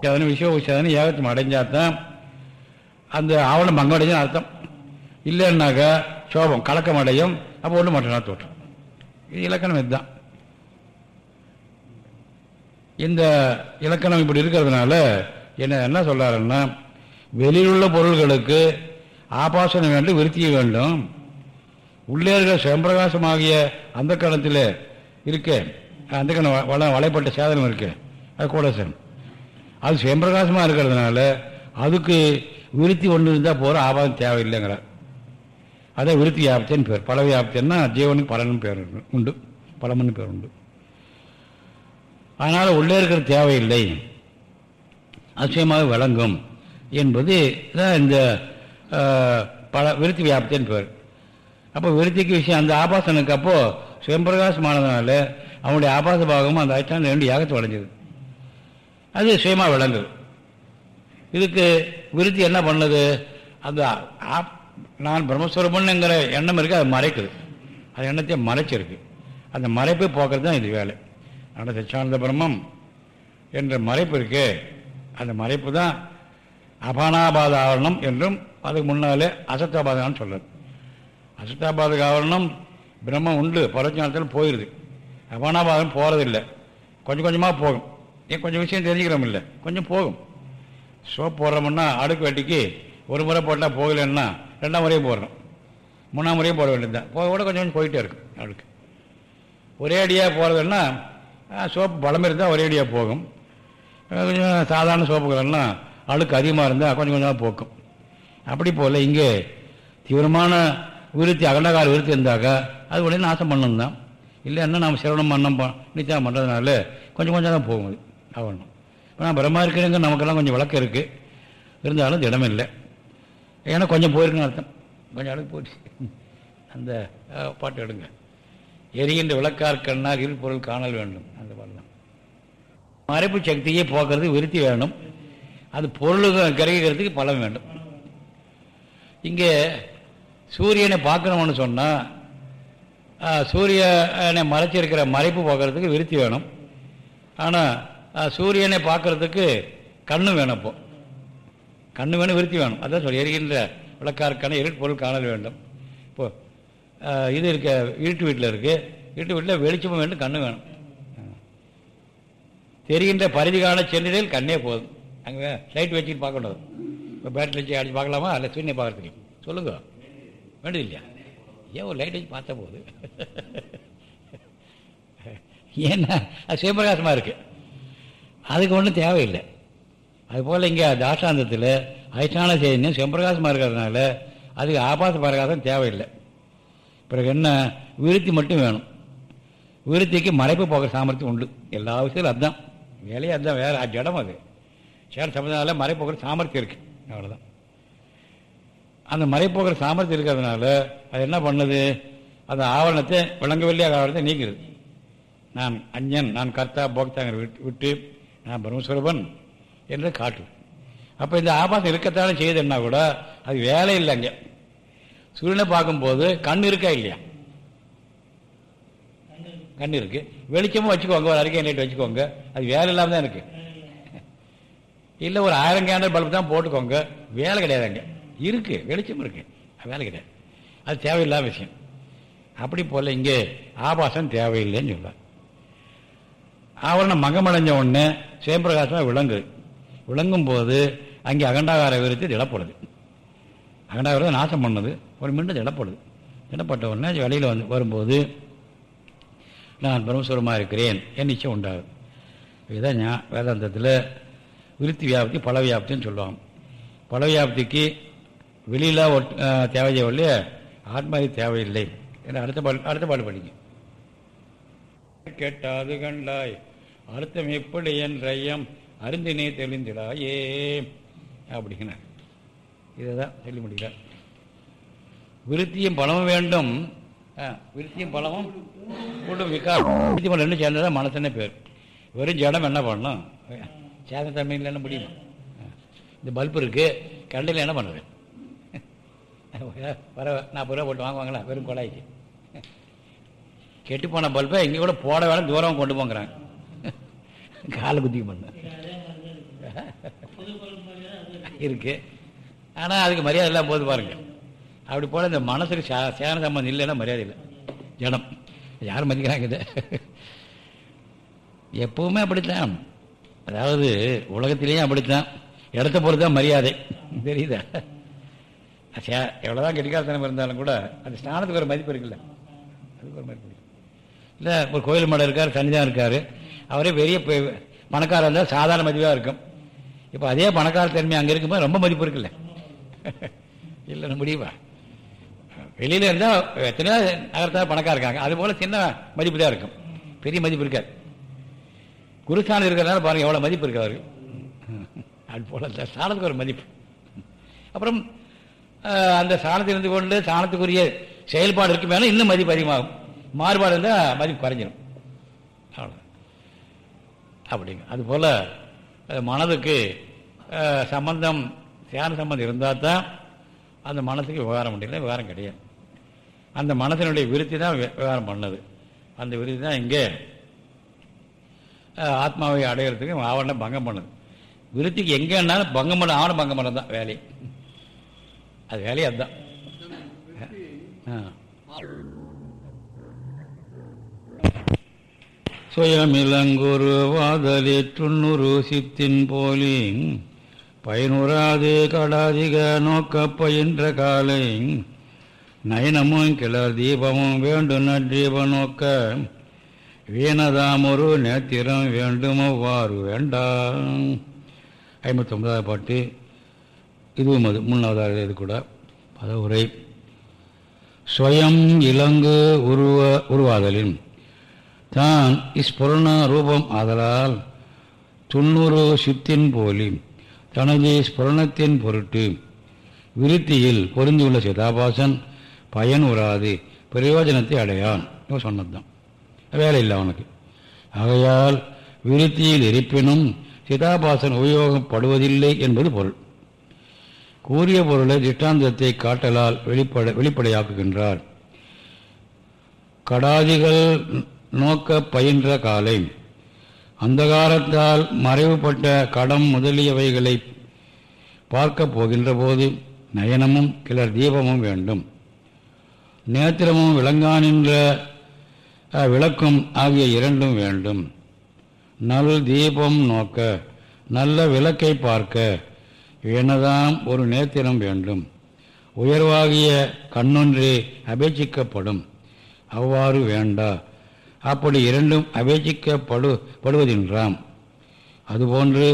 [SPEAKER 1] விஷய விஷயம் ஏகத்தம் அடைஞ்சால் தான் அந்த ஆவணம் பங்கம் அடைஞ்சுன்னு அர்த்தம்? இல்லைன்னாக்கா சோபம் கலக்கம் அடையும். அப்போ ஒன்று மட்டும்தான் தோற்றம்? இது இலக்கணம் இதுதான். இந்த இலக்கணம் இப்படி இருக்கிறதுனால என்ன என்ன சொல்கிறாருன்னா வெளியிலுள்ள பொருள்களுக்கு ஆபாசனம் வேண்டும் விருத்திய வேண்டும். உள்ளே இருக்கிற செம்பிரகாசமாகிய அந்த கணத்தில் இருக்கு. அந்த கணம் வள வளைப்பட்ட சேதனம் இருக்கு. அது கோடசன். அது சுயம்பிரகாசமாக இருக்கிறதுனால அதுக்கு விருத்தி ஒன்று இருந்தால் போகிற ஆபாதம் தேவையில்லைங்கிறார் அதே விருத்தி வியாபத்தின்னு பேர். பல வியாபத்தின்னா ஜீவனுக்கு பலனும் பேர் உண்டு. பலமுன்னு பேர் உண்டு. அதனால் உள்ளே இருக்கிற தேவையில்லை. அசயமாக விளங்கும் என்பது தான் இந்த பல விருத்தி வியாப்தின்னு பேர். அப்போ விருத்திக்கு விஷயம் அந்த ஆபாசனுக்கு அப்போது சுயம்பிரகாசமானதுனால அவனுடைய ஆபாச பாகமும் அந்த ஆயிட்டான் ரெண்டு யாகத்தை வளைஞ்சது அது சுயமாக விளங்குது. இதுக்கு விருத்தி என்ன பண்ணுது? அந்த நான் பிரம்மஸ்வரூபன்ங்கிற எண்ணம் இருக்குது அது மறைக்குது. அது எண்ணத்தை மறைச்சிருக்கு. அந்த மறைப்பை போக்குறது தான் இது வேலை. ஆனால் சச்சானந்த பிரம்மம் என்ற மறைப்பு இருக்கு அந்த மறைப்பு தான் அபானாபாத ஆவரணம் என்றும் அதுக்கு முன்னாலே அசத்தாபாதான்னு சொல்லுது அசத்தாபாத ஆவரணம் பிரம்மம் உண்டு பரவச்சானத்தில் போயிடுது அபானாபாதம் போகிறதில்லை கொஞ்சம் கொஞ்சமாக போகும். ஏன் கொஞ்சம் விஷயம் தெரிஞ்சுக்கிறோம் இல்லை? கொஞ்சம் போகும். சோப் போடுறோம்னா அடுக்கு வெட்டிக்கு ஒரு முறை போட்டால் போகலைன்னா ரெண்டாம் முறையும் போடுறோம் மூணாம் முறையும் போட வேண்டியது தான் போக கூட கொஞ்சம் கொஞ்சம் போயிட்டே இருக்கும் அடுக்கு. ஒரே அடியாக போகிறதுன்னா சோப்பு பலம் இருந்தால் ஒரே அடியாக போகும். கொஞ்சம் சாதாரண சோப்புகள்னா அழுக்கு அதிகமாக இருந்தால் கொஞ்சம் கொஞ்சமாக போக்கும். அப்படி போல் இங்கே தீவிரமான விருத்தி அகண்டகால விருத்தி இருந்தாக்கா அது உடனே நாசம் பண்ணணும் தான் இல்லைன்னா நம்ம சிரவணம் பண்ணம் நிச்சயம் பண்ணுறதுனால கொஞ்சம் கொஞ்சம் தான் போகும் அது. ஆகணும். ஆனால் பிரம்மா இருக்கிறவங்க நமக்கெல்லாம் கொஞ்சம் விளக்கம் இருக்குது இருந்தாலும் திடம் இல்லை. ஏன்னா கொஞ்சம் போயிருக்குன்னு அர்த்தம். கொஞ்சம் அளவுக்கு போயிடுச்சு அந்த பாட்டு எடுங்க. எரிகின்ற விளக்கார் கண்ணால் இரு பொருள் காணல் வேண்டும். அந்த பாடலாம். மறைப்பு சக்தியை போக்குறது விருத்தி வேணும். அது பொருளுக்கு கிரகிக்கிறதுக்கு பலம் வேண்டும். இங்கே சூரியனை பார்க்கணும்னு சொன்னால் சூரியனை மறைச்சிருக்கிற மறைப்பு பார்க்கறதுக்கு விருத்தி வேணும். ஆனால் சூரியனை பார்க்கறதுக்கு கண்ணு வேணும் கண்ணு வேணும் விருத்தி வேணும். அதான் சொல்லி எரிகின்ற விளக்காருக்கான இருட்டு பொருள் காணல் வேண்டும். இப்போ இது இருக்க இருட்டு வீட்டில் இருக்குது இருட்டு வீட்டில் வெளிச்சமும் வேண்டும் கண்ணு வேணும். தெரிகின்ற பரிதி காண சென்றில் கண்ணே போதும். அங்கே லைட் வச்சுட்டு பார்க்கணும் இப்போ பேட்டரி வச்சு அடிச்சு பார்க்கலாமா? இல்லை சூரியனை பார்க்குறதுக்கு சொல்லுங்க. வேண்டியது இல்லையா? ஏன் ஒரு லைட் வச்சு பார்த்தா போகுது ஏன்னா அது சிவபிரகாசமாக இருக்குது அதுக்கு ஒன்றும் தேவையில்லை. அதுபோல் இங்கே தாசாந்தத்தில் அதிஷ்டான செய்தியும் சிவபிரகாசமாக இருக்கிறதுனால அதுக்கு ஆபாச பிரகாசம் தேவையில்லை. பிறகு என்ன? விருத்தி மட்டும் வேணும். விருத்திக்கு மறைப்பு போகிற சாமர்த்தியம் உண்டு. எல்லா விஷயத்திலும் அதுதான். வேலையே அதுதான். வேறு ஜடம் அது. சேர சமுதாய மறைப்போகிற சாமர்த்தியம் இருக்குது அவ்வளோதான் அந்த மறைப்போகிற சாமர்த்தியம் இருக்கிறதுனால அது என்ன பண்ணுது? அந்த ஆவரணத்தை விளங்கவில்லையாக ஆவரணத்தை நீக்கிறது நான் அஞ்ஞன் நான் கர்த்தா போக்தாங்கிற விட்டு விட்டு நான் பிரம்மஸ்வரூபன் என்று காட்டு. அப்போ இந்த ஆபாசம் இருக்கத்தானே செய்யுதுன்னா கூட அது வேலை இல்லைங்க சூரியனை பார்க்கும்போது கண் இருக்கா இல்லையா? கண் இருக்கு. வெளிச்சமும் வச்சுக்கோங்க ஒரு அறிக்கை லைட் வச்சுக்கோங்க. அது வேலை இல்லாமல் தான் இருக்கு. இல்லை ஒரு ஆயிரம் கேண்டல் பல்பு தான் போட்டுக்கோங்க. வேலை கிடையாதுங்க இருக்கு வெளிச்சம் இருக்கு. அது வேலை கிடையாது. அது தேவையில்லாத விஷயம். அப்படி போல் இங்கே ஆபாசம் தேவையில்லைன்னு சொல்லுவார் ஆவரணம் மகமடைஞ்ச உடனே சுயம்பிரகாசமாக விளங்குது விளங்கும் போது அங்கே அகண்டாகார விருத்தி திடப்படுது அகண்டாகாரத்தை நாசம் பண்ணது. ஒரு மீண்டும் திடப்படுது திடப்பட்ட உடனே வெளியில் வந்து வரும்போது நான் பிரம்மஸ்வரமாக இருக்கிறேன் என் நிச்சயம் உண்டாகும் இதுதான் வேதாந்தத்தில் விருத்தி வியாப்தி பல வியாப்தின்னு சொல்லுவாங்க. பல வியாப்திக்கு வெளியில் ஒட் தேவையே இல்லையே ஆத்மாதி தேவையில்லை. என்று அடுத்த பால் அடுத்த பாடு படிங்க. கேட்டாது கண்டாய். அர்த்தம் எப்படி என் ஐயம் அருந்தினே தெளிந்திடாயே. அப்படிங்கிறார். இதை தான் சொல்லி முடிகிறார் விருத்தியும் பலமும் வேண்டும். ஆ, விருத்தியும் பலமும் கூட்டும் விகாரம் விருத்தி பலம் ரெண்டும் சேர்ந்ததான் மனசுன்னு பேர். வெறும் ஜடம் என்ன பண்ணணும்? சேத தன்மையில் என்ன முடியுமா? ஆ. இந்த பல்பு இருக்கு. கரண்டில் என்ன பண்ணுறது? வர நாற்பது ரூபா போட்டு வாங்குவாங்களா? வெறும் குழாய்க்கு கெட்டு போன பல்பை இங்கே கூட போட வேலை தூரம் கொண்டு போங்கிறாங்க. கால குத்தி பண்ண இருக்கு. ஆனால் அதுக்கு மரியாதை இல்லாம போது பாருங்க. அப்படி போல இந்த மனசுக்கு சே- சேன சம்பந்தம் இல்லைன்னா மரியாதை இல்லை. ஜனம் யார் மதிக்கிறாங்க இதை? எப்பவுமே அப்படித்தான். அதாவது உலகத்திலேயும் அப்படித்தான். இடத்த பொறுத்து தான் மரியாதை. தெரியுதா? சே எவ்வளோதான் கெட்டிக்காரத்தனம் இருந்தாலும் கூட அந்த ஸ்நானத்துக்கு ஒரு மதிப்பு இருக்குல்ல. அதுக்கு ஒரு மதிப்பு இல்லை ஒரு கோயில் மடம் இருக்கார் சன்னிதான் இருக்கார். அவரே பெரிய பெ- பணக்காரர் இருந்தால் சாதாரண மதிப்பாக இருக்கும். இப்போ அதே பணக்கார தன்மை அங்கே இருக்கும்போது ரொம்ப மதிப்பு இருக்குல்ல. இல்லை முடியுமா? வெளியில் இருந்தால் எத்தனையோ நகரத்தால் பணக்கார இருக்காங்க. அது போல் சின்ன மதிப்பு தான் இருக்கும். பெரிய மதிப்பு இருக்காது. குருஸ்தானம் இருக்கிறதுனால பாருங்க எவ்வளோ மதிப்பு இருக்கு அவருக்கு. அது போல் அந்த சாணத்துக்கு ஒரு மதிப்பு. அப்புறம் அந்த சாணத்தில் இருந்து கொண்டு சாணத்துக்குரிய செயல்பாடு இருக்கு மேலே இன்னும் மதிப்பு அதிகமாகும். மாறுபாடு இருந்தால் மதிப்பு குறைஞ்சிடும் அப்படிங்க. அதுபோல் மனதுக்கு சம்பந்தம் தியான சம்பந்தம் இருந்தால் தான் அந்த மனசுக்கு விவகாரம் முடியல விவகாரம் கிடையாது. அந்த மனசினுடைய விருத்தி தான் விவகாரம் பண்ணது. அந்த விருத்தி தான் இங்கே ஆத்மாவை அடையிறதுக்கு ஆவண பங்கம் பண்ணுது. விருத்திக்கு எங்கேனாலும் பங்கம் பண்ண ஆவண பங்கம் பண்ண தான் வேலை. அது வேலையே அதுதான். ஆ. சுயமிலங்குரு வாதலி துண்ணுரு சித்தின் போலி பயனுறாது கடாதிக நோக்க பயின்ற காலை நயனமும் கிளர் தீபமும் வேண்டும் நற்றீப நோக்க வீணதாமொரு நேத்திரம் வேண்டும் அவ்வாறு வேண்டாம் ஐம்பத்தொன்பதாவது பாட்டு இதுவும் அது மூணாவதாக இது கூட பதவுரை. ஸ்வயம் இலங்கு உருவ உருவாதலின் தான் ஸ்புரண ரூபம் ஆதலால் துண்ணூறு சித்தின் போலி தனது ஸ்புரணத்தின் பொருட்டு விருத்தியில் பொருந்தியுள்ள சிதாபாசன் பயன் உறாது பிரயோஜனத்தை அடையான். சொன்னதுதான். வேலை இல்லை அவனுக்கு. ஆகையால் விருத்தியில் இருப்பினும் சிதாபாசன் உபயோகப்படுவதில்லை என்பது பொருள். கூறிய பொருளை திஷ்டாந்தத்தை காட்டலால் வெளிப்பட வெளிப்படையாக்குகின்றார். கடாதிகள் நோக்க பயின்ற காலை. அந்தகாரத்தால் மறைவுபட்ட கடம் முதலியவைகளை பார்க்கப் போகின்ற போது நயனமும் கிளர் தீபமும் வேண்டும். நேத்திரமும் விளங்கானின்ற விளக்கும் ஆகிய இரண்டும் வேண்டும். நல் தீபம் நோக்க நல்ல விளக்கை பார்க்க என்னதாம் ஒரு நேத்திரம் வேண்டும். உயர்வாகிய கண்ணொன்றே அபேட்சிக்கப்படும். அவ்வாறு வேண்டா. அப்படி இரண்டும் அபேட்சிக்கப்படு படுவதென்றாம். அதுபோன்று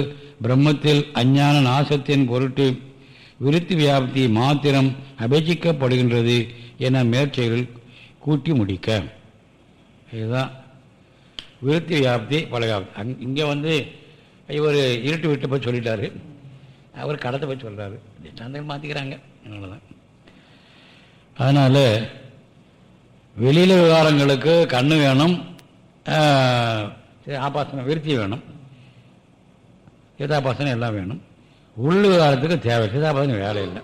[SPEAKER 1] பிரம்மத்தில் அஞ்ஞான நாசத்தின் பொருட்டு விருத்தி வியாப்தி மாத்திரம் அபேட்சிக்கப்படுகின்றது என மேற்செயலில் கூட்டி முடிக்க. இதுதான். விருத்தி வியாப்தி பல அங் இங்கே வந்து இவர் இருட்டு விட்டு போய் சொல்லிட்டாரு. அவர் கடத்தை போய் சொல்கிறாரு திட்டாந்தங்கள் மாற்றிக்கிறாங்க அதனால தான் அதனால் வெளியில் விவகாரங்களுக்கு கண்ணு வேணும் ஆபாசனம் விருத்தி வேணும். சிதாபாசனம் எல்லாம் வேணும். உள்ளுகாரத்துக்கு தேவை. சிதாபாசனம் வேலை இல்லை.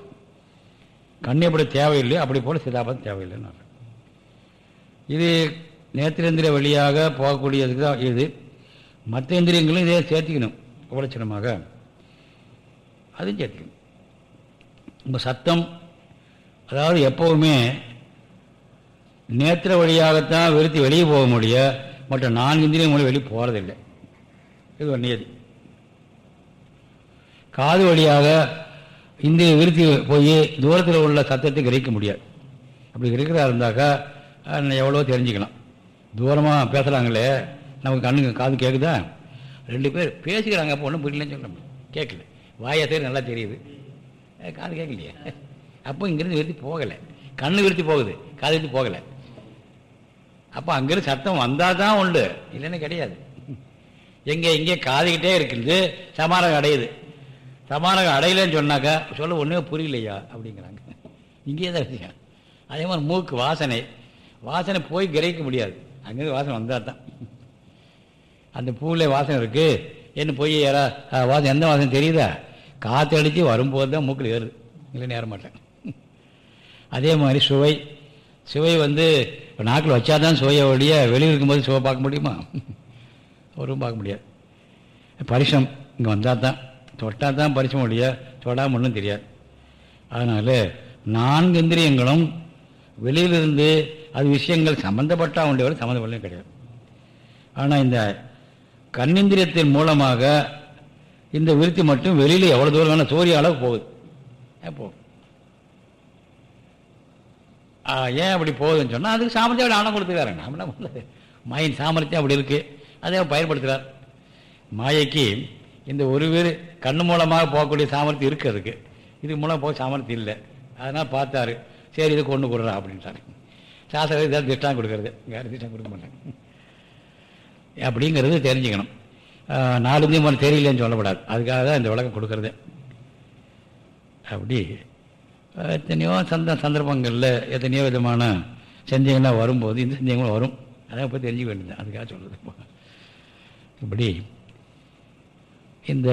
[SPEAKER 1] கண்ணு எப்படி தேவையில்லையோ அப்படி போல் சிதாபாசனம் தேவையில்லைன்னு இது நேத்திரேந்திர வழியாக போகக்கூடியதுக்கு தான் இது. மற்ற இந்திரியங்களும் இதே சேர்த்திக்கணும் உபலட்சணமாக. அதையும் சேர்த்துக்கணும். நம்ம சத்தம் அதாவது எப்போவுமே நேத்திர வழியாகத்தான் விருத்தி வெளியே போக முடிய மற்ற நான்கு இந்திரியம் மூலம் வெளியே போகிறதில்லை இது ஒரு நியதி. காது வழியாக இந்திய விருத்தி போய் தூரத்தில் உள்ள சத்தத்தை கிரகிக்க முடியாது. அப்படி கிரகிக்கிறதா இருந்தாக்கா எவ்வளோ தெரிஞ்சுக்கலாம். தூரமாக பேசுகிறாங்களே நமக்கு கண்ணுக்கு காது கேட்குதா ரெண்டு பேர் பேசிக்கிறாங்க அப்போ ஒன்றும் புரியலன்னு சொல்ல கேட்கல வாயை சரி நல்லா தெரியுது. காது கேட்கலையே அப்போ இங்கேருந்து விருத்தி போகலை. கண்ணு விருத்தி போகுது காது விருத்தி போகலை. அப்போ அங்கேருந்து சத்தம் வந்தால் தான் உண்டு. இல்லைன்னு கிடையாது. எங்கே இங்கே காதுகிட்டே இருக்குது. சமாரகம் அடையுது. சமாரகம் அடையலன்னு சொன்னாக்கா சொல்ல ஒன்றுமே புரியலையா? அப்படிங்கிறாங்க. இங்கேயே தான் விஷயம் அதே மாதிரி மூக்கு வாசனை. வாசனை போய் கிரகிக்க முடியாது. அங்கேருந்து வாசனை வந்தால் தான் அந்த பூவில் வாசனை இருக்குது என்ன போய் யாரா வாசனை எந்த வாசனை தெரியுதா? காற்று அடித்து வரும்போது தான் மூக்கில் ஏறுது. இல்லை நேர மாட்டேன். அதே மாதிரி சுவை. சுவை வந்து இப்போ நாக்கில் வச்சா தான் சுவையை ஒழிய வெளியில் இருக்கும்போது சுவை பார்க்க முடியுமா? ஒருவும் பார்க்க முடியாது. பரிசம் இங்கே வந்தால் தான் தொட்டால் தான் பரிசம் ஒழிய தொடாமல் ஒன்றும் தெரியாது. அதனால் நான்கு இந்திரியங்களும் வெளியிலிருந்து அது விஷயங்கள் சம்மந்தப்பட்டா உண்டியவர்கள் சம்மந்தப்படலாம் கிடையாது. ஆனால் இந்த கண்ணிந்திரியத்தின் மூலமாக இந்த விருத்தி மட்டும் வெளியில் எவ்வளோ தூரம் வேணால் சூரிய அளவு போகுது. போகும் ஏன் அப்படி போகுதுன்னு சொன்னால் அதுக்கு சாமர்த்தியம் ஆணம் கொடுத்துக்காரு பண்ணுறது மாயின் சாமர்த்தியம் அப்படி இருக்குது அதை பயன்படுத்துகிறார் மாயைக்கு இந்த ஒரு பேர் கண்ணு மூலமாக போகக்கூடிய சாமர்த்தியம் இருக்குது அதுக்கு. இது மூலம் போக சாமர்த்தியம் இல்லை. அதனால் பார்த்தாரு. சரி இதை கொண்டு கொடுறா அப்படின்ட்டாரு சாஸ்திரம் இதாவது திட்டம் கொடுக்கறது. வேறு திட்டம் கொடுக்க மாட்டாங்க. அப்படிங்கிறது தெரிஞ்சுக்கணும். நாலு மணி தெரியலன்னு சொல்லப்படாது. அதுக்காக தான் இந்த உலகம் கொடுக்கறது. அப்படி எத்தனையோ சந்த சந்தர்ப்பங்களில் எத்தனையோ விதமான சந்தேகங்கள்லாம் வரும்போது இந்த சந்தேகங்களும் வரும். அதை போய் தெரிஞ்சுக்க வேண்டியது அதுக்காக சொல்கிறது இப்படி இந்த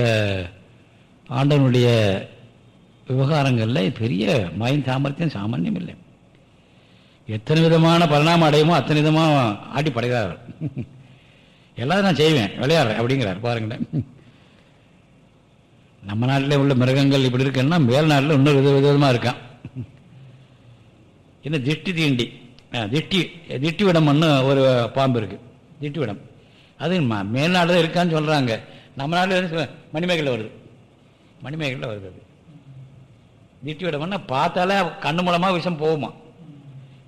[SPEAKER 1] ஆண்டவனுடைய விவகாரங்களில் பெரிய மயின் சாமர்த்தியம் சாமான்யம் இல்லை. எத்தனை விதமான பரிணாமம் அடையுமோ அத்தனை விதமாக ஆட்டி படைகிறார் எல்லாத்தையும் நான் செய்வேன் விளையாடுறேன் அப்படிங்கிறார். பாருங்களேன். நம்ம நாட்டில் உள்ள மிருகங்கள் இப்படி இருக்குன்னா மேல் நாட்டில் இன்னொரு வித விதமாக இருக்கான். என்ன திஷ்டி தீண்டி. திட்டி திட்டிவிடம்னு ஒரு பாம்பு இருக்குது திட்டிவிடம் அது மேல்நாடு தான் இருக்கான்னு சொல்கிறாங்க நம்ம நாட்டில் மணிமேகலில் வருது. மணிமேகலில் வருது அது. திட்டிவிடம்னா பார்த்தாலே கண்ணு மூலமாக விஷம் போகுமா?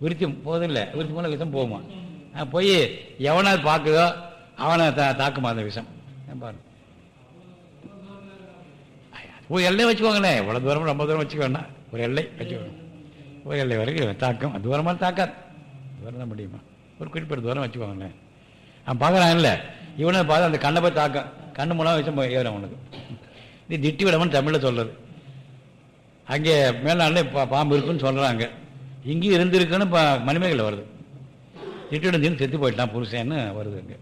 [SPEAKER 1] விருத்தி போதில்லை விருத்தி மூலம் விஷம் போகுமா? போய் எவனை பார்க்குதோ அவனை தா தாக்குமா அந்த விஷம்? பாருங்கள் ஒரு எல்லை வச்சுக்கோங்களேன். இவ்வளோ தூரம் ரொம்ப தூரம் வச்சுக்க ஒரு எல்லை வச்சுக்கோங்க. ஒரு எல்லை வரைக்கும் தாக்கம். தூரமாக தாக்காது. தூரம் தான் முடியுமா? ஒரு குறிப்பிட்ட தூரம் வச்சுக்கோங்களேன். அவன் பார்க்குறான் இல்லை. இவனை பார்த்து அந்த கண்ணை போய் தாக்கம் கண்ணு மூலம் வச்சு ஏறும் அவனுக்கு. இது திட்டி விடமன்னு தமிழில் சொல்கிறது அங்கே மேல்நாளில் பா பாம்பு இருக்குன்னு சொல்கிறாங்க இங்கேயும் இருந்திருக்குன்னு இப்போ மணிமேகலை வருது. திட்டிடம் செத்து போயிட்டான் புருஷன்னு வருது அங்கே.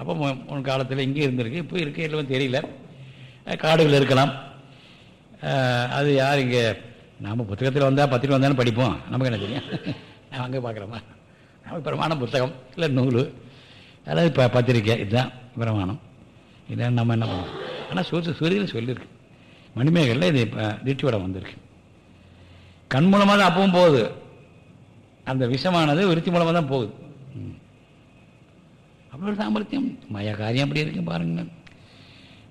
[SPEAKER 1] அப்போ முன் காலத்தில் இங்கேயும் இருந்திருக்கு. இப்போ இருக்க இல்லைன்னு தெரியல. காடுகள் இருக்கலாம். அது யார் இங்கே? நாம் புத்தகத்தில் வந்தால் பத்திரிக்கை வந்தாலும் படிப்போம். நமக்கு என்ன தெரியும்? நான் அங்கே பார்க்குறோமா? நம்ம பிரமாணம் புத்தகம் இல்லை நூல். அதாவது இப்போ பத்திரிக்கை இதுதான் பிரமாணம். இதான் நம்ம என்ன பண்ணுவோம்? ஆனால் சூரிய சூரியன் சொல்லியிருக்கு. மணிமேகலில் இது இப்போ திருச்சிவடம் வந்திருக்கு. கண் மூலமாக தான் அப்பவும் போகுது. அந்த விஷமானது விருத்தி மூலமாக தான் போகுது அப்படி ஒரு சாமர்த்தியம் மய காரியம் அப்படி இருக்கு பாருங்க.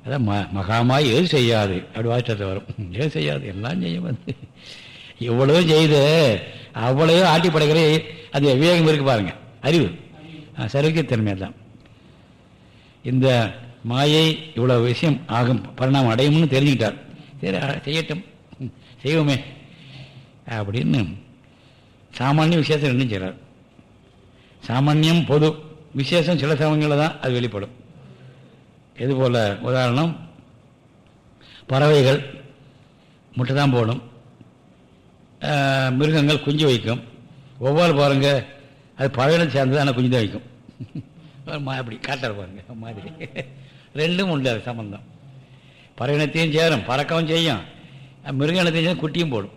[SPEAKER 1] அதான் ம மகாமாய் எது செய்யாது? அப்படி வாய்ச்சத்தை வரும். எது செய்யாது? எல்லாம் செய்ய வந்து இவ்வளவு செய்து அவ்வளவு ஆட்டி படைக்கிற அது விவேகம் இருக்கு பாருங்க. அறிவு. சர்வக்கியத்தன்மையாக தான். இந்த மாயை இவ்வளோ விஷயம் ஆகும் பரிணாமம் அடையும்னு தெரிஞ்சுக்கிட்டார். சரி செய்யட்டும். செய்வோமே. அப்படின்னு சாமானிய விசேஷம் ரெண்டும் செய்கிறார் சாமானியம் பொது விசேஷம் சில சமயங்களில் தான் அது வெளிப்படும். இது போல் உதாரணம் பறவைகள் முட்டை தான் போடும் மிருகங்கள் குஞ்சு வைக்கும். ஒவ்வொரு பாருங்க அது பறவைகளும் சேர்ந்தது ஆனால் குஞ்சு தான் வைக்கும். அப்படி காட்டுற பாருங்க மாதிரி. ரெண்டும் உண்டு அது சம்மந்தம் பறவைனத்தையும் சேரும் பறக்கவும் செய்யும். மிருக இனத்தையும் சேரும் குட்டியும் போடும்.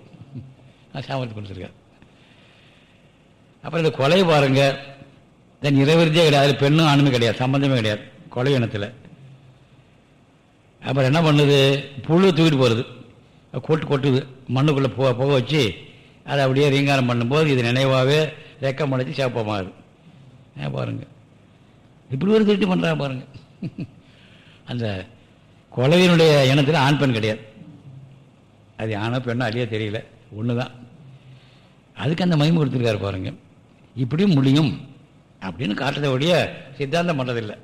[SPEAKER 1] சாமர்த்தி கொடுத்துருக்காரு. அப்புறம் இந்த கொலை பாருங்க தன் இறைவிருத்தியே கிடையாது பெண்ணும் ஆணுமே கிடையாது சம்பந்தமே கிடையாது கொலை இனத்தில். அப்புறம் என்ன பண்ணுது? புழு தூக்கிட்டு போகிறது கொட்டு கொட்டுது. மண்ணுக்குள்ளே புக போக வச்சு அதை அப்படியே ரீங்காரம் பண்ணும்போது இது நினைவாகவே ரெக்கம் அடைச்சி சேப்பமாகுது ஏன் பாருங்கள் இப்படி ஒரு திருட்டு பண்ணுறா பாருங்கள் அந்த கொலையினுடைய இனத்தில் ஆண் பெண் கிடையாது. அது ஆணோ பெண்ணோ அழிய தெரியல. ஒன்று தான் அதுக்கு அந்த மயம் கொடுத்துருக்காரு பாருங்கள் இப்படியும் முடியும் அப்படின்னு காட்டுறதை ஒழிய சித்தாந்தம் பண்ணுறதில்லை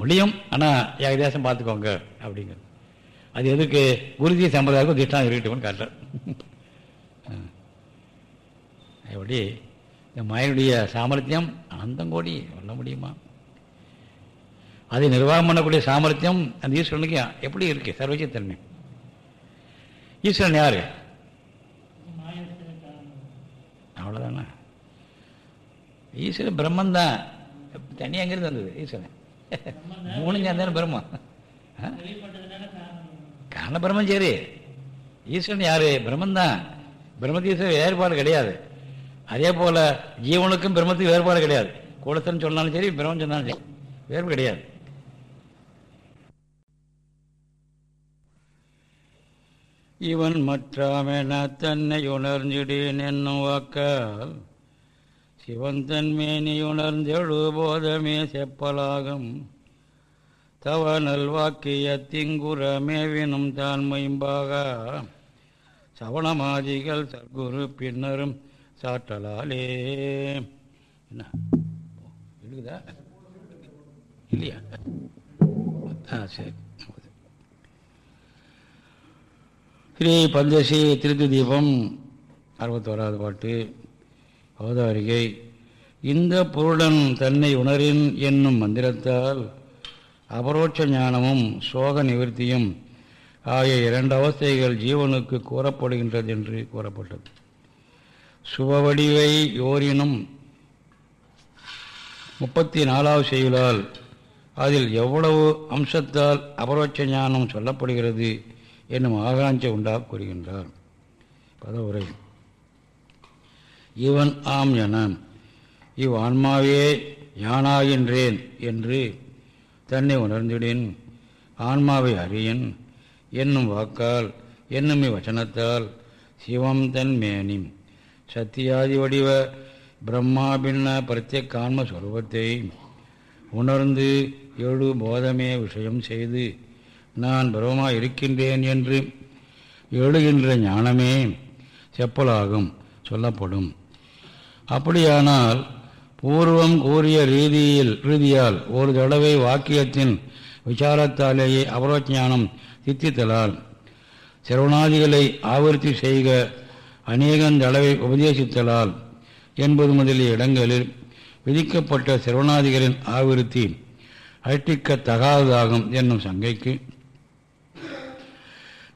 [SPEAKER 1] முடியும். ஆனால் ஏகதேசம் பார்த்துக்கோங்க அப்படிங்கிறது. அது எதுக்கு? குருதி சம்பிரதாயம் திட்டம் இருக்கட்டும்னு காட்டுறார். எப்படி? இந்த மயனுடைய சாமர்த்தியம் அந்தம் கோடி சொல்ல முடியுமா? அதை நிர்வாகம் பண்ணக்கூடிய சாமர்த்தியம் அந்த ஈஸ்வரனுக்கு எப்படி இருக்கு? சர்வஜத்தன்மை ஈஸ்வரன் யாரு? அவ்வளோதானா ஈஸ்வரன் பிரம்மன் தான் தனியாக எங்கிருந்து வந்தது? ஈஸ்வரன். மூணு சேர்ந்தானே பிரம்மம் காரண பிரம்மன் சரி ஈஸ்வரன் யாரு? பிரம்மன் தான் வேறுபாடு கிடையாது. அதே போல ஜீவனுக்கும் பிரம்மத்துக்கும் வேறுபாடு கிடையாது. கூடத்தன் சொன்னாலும் சரி பிரம்மன் சொன்னாலும் சரி வேறுபாடு கிடையாது. இவன் மற்றாமென தன்னை உணர்ந்திடேன் என்னும் வாக்கால் சிவன் உணர்ந்தெழு போதமே செப்பலாகும். தவ நல்வாக்கிய திங்குரமேவினும் தான் மைம்பாக சவணமாதிகள் சர்க்குரு பின்னரும் சாற்றலாலே. என்ன? இருக்குதா இல்லையா? ஆ சரி. ஸ்ரீ பஞ்சசி திருத்து தீபம் அறுபத்தோராவது பாட்டு. அவதாரிகை இந்த பொருளன் தன்னை உணரின் என்னும் மந்திரத்தால் அபரோட்ச ஞானமும் சோக நிவர்த்தியும் ஆகிய இரண்டு அவஸ்தைகள் ஜீவனுக்கு கூறப்படுகின்றது என்று கூறப்பட்டது. சுபவடிவை யோரினும் முப்பத்தி நாலாவது செய்யுளால் அதில் எவ்வளவு அம்சத்தால் அபரோட்ச ஞானம் சொல்லப்படுகிறது என்னும் ஆகாஞ்ச உண்டாக கூறுகின்றார். பதவுரை. இவன் ஆம் என இவ் ஆன்மாவே யானாகின்றேன் என்று தன்னை உணர்ந்திடின். ஆன்மாவை அறியன் என்னும் வாக்கால் என்னும் வச்சனத்தால் சிவம் தன் மேனி சத்தியாதி வடிவ பிரம்மாபின்ன பிரத்யேக ஆன்மஸ்வரூபத்தை உணர்ந்து எழு போதமே விஷயம் செய்து நான் பிரம்மா இருக்கின்றேன் என்று எழுகின்ற ஞானமே செப்பலாகும் சொல்லப்படும். அப்படியானால் பூர்வம் கூறிய ரீதியில் ரீதியால் ஒரு தடவை வாக்கியத்தின் விசாரத்தாலேயே அபரோஜானம் சித்தித்தலால் சிரவணாதிகளை ஆவர்த்தி செய்க அநேகந்தளவை உபதேசித்தலால் என்பது முதலிய இடங்களில் விதிக்கப்பட்ட சிரவணாதிகளின் ஆவிருத்தி அட்டிக்கத்தகாததாகும் என்னும் சங்கைக்கு.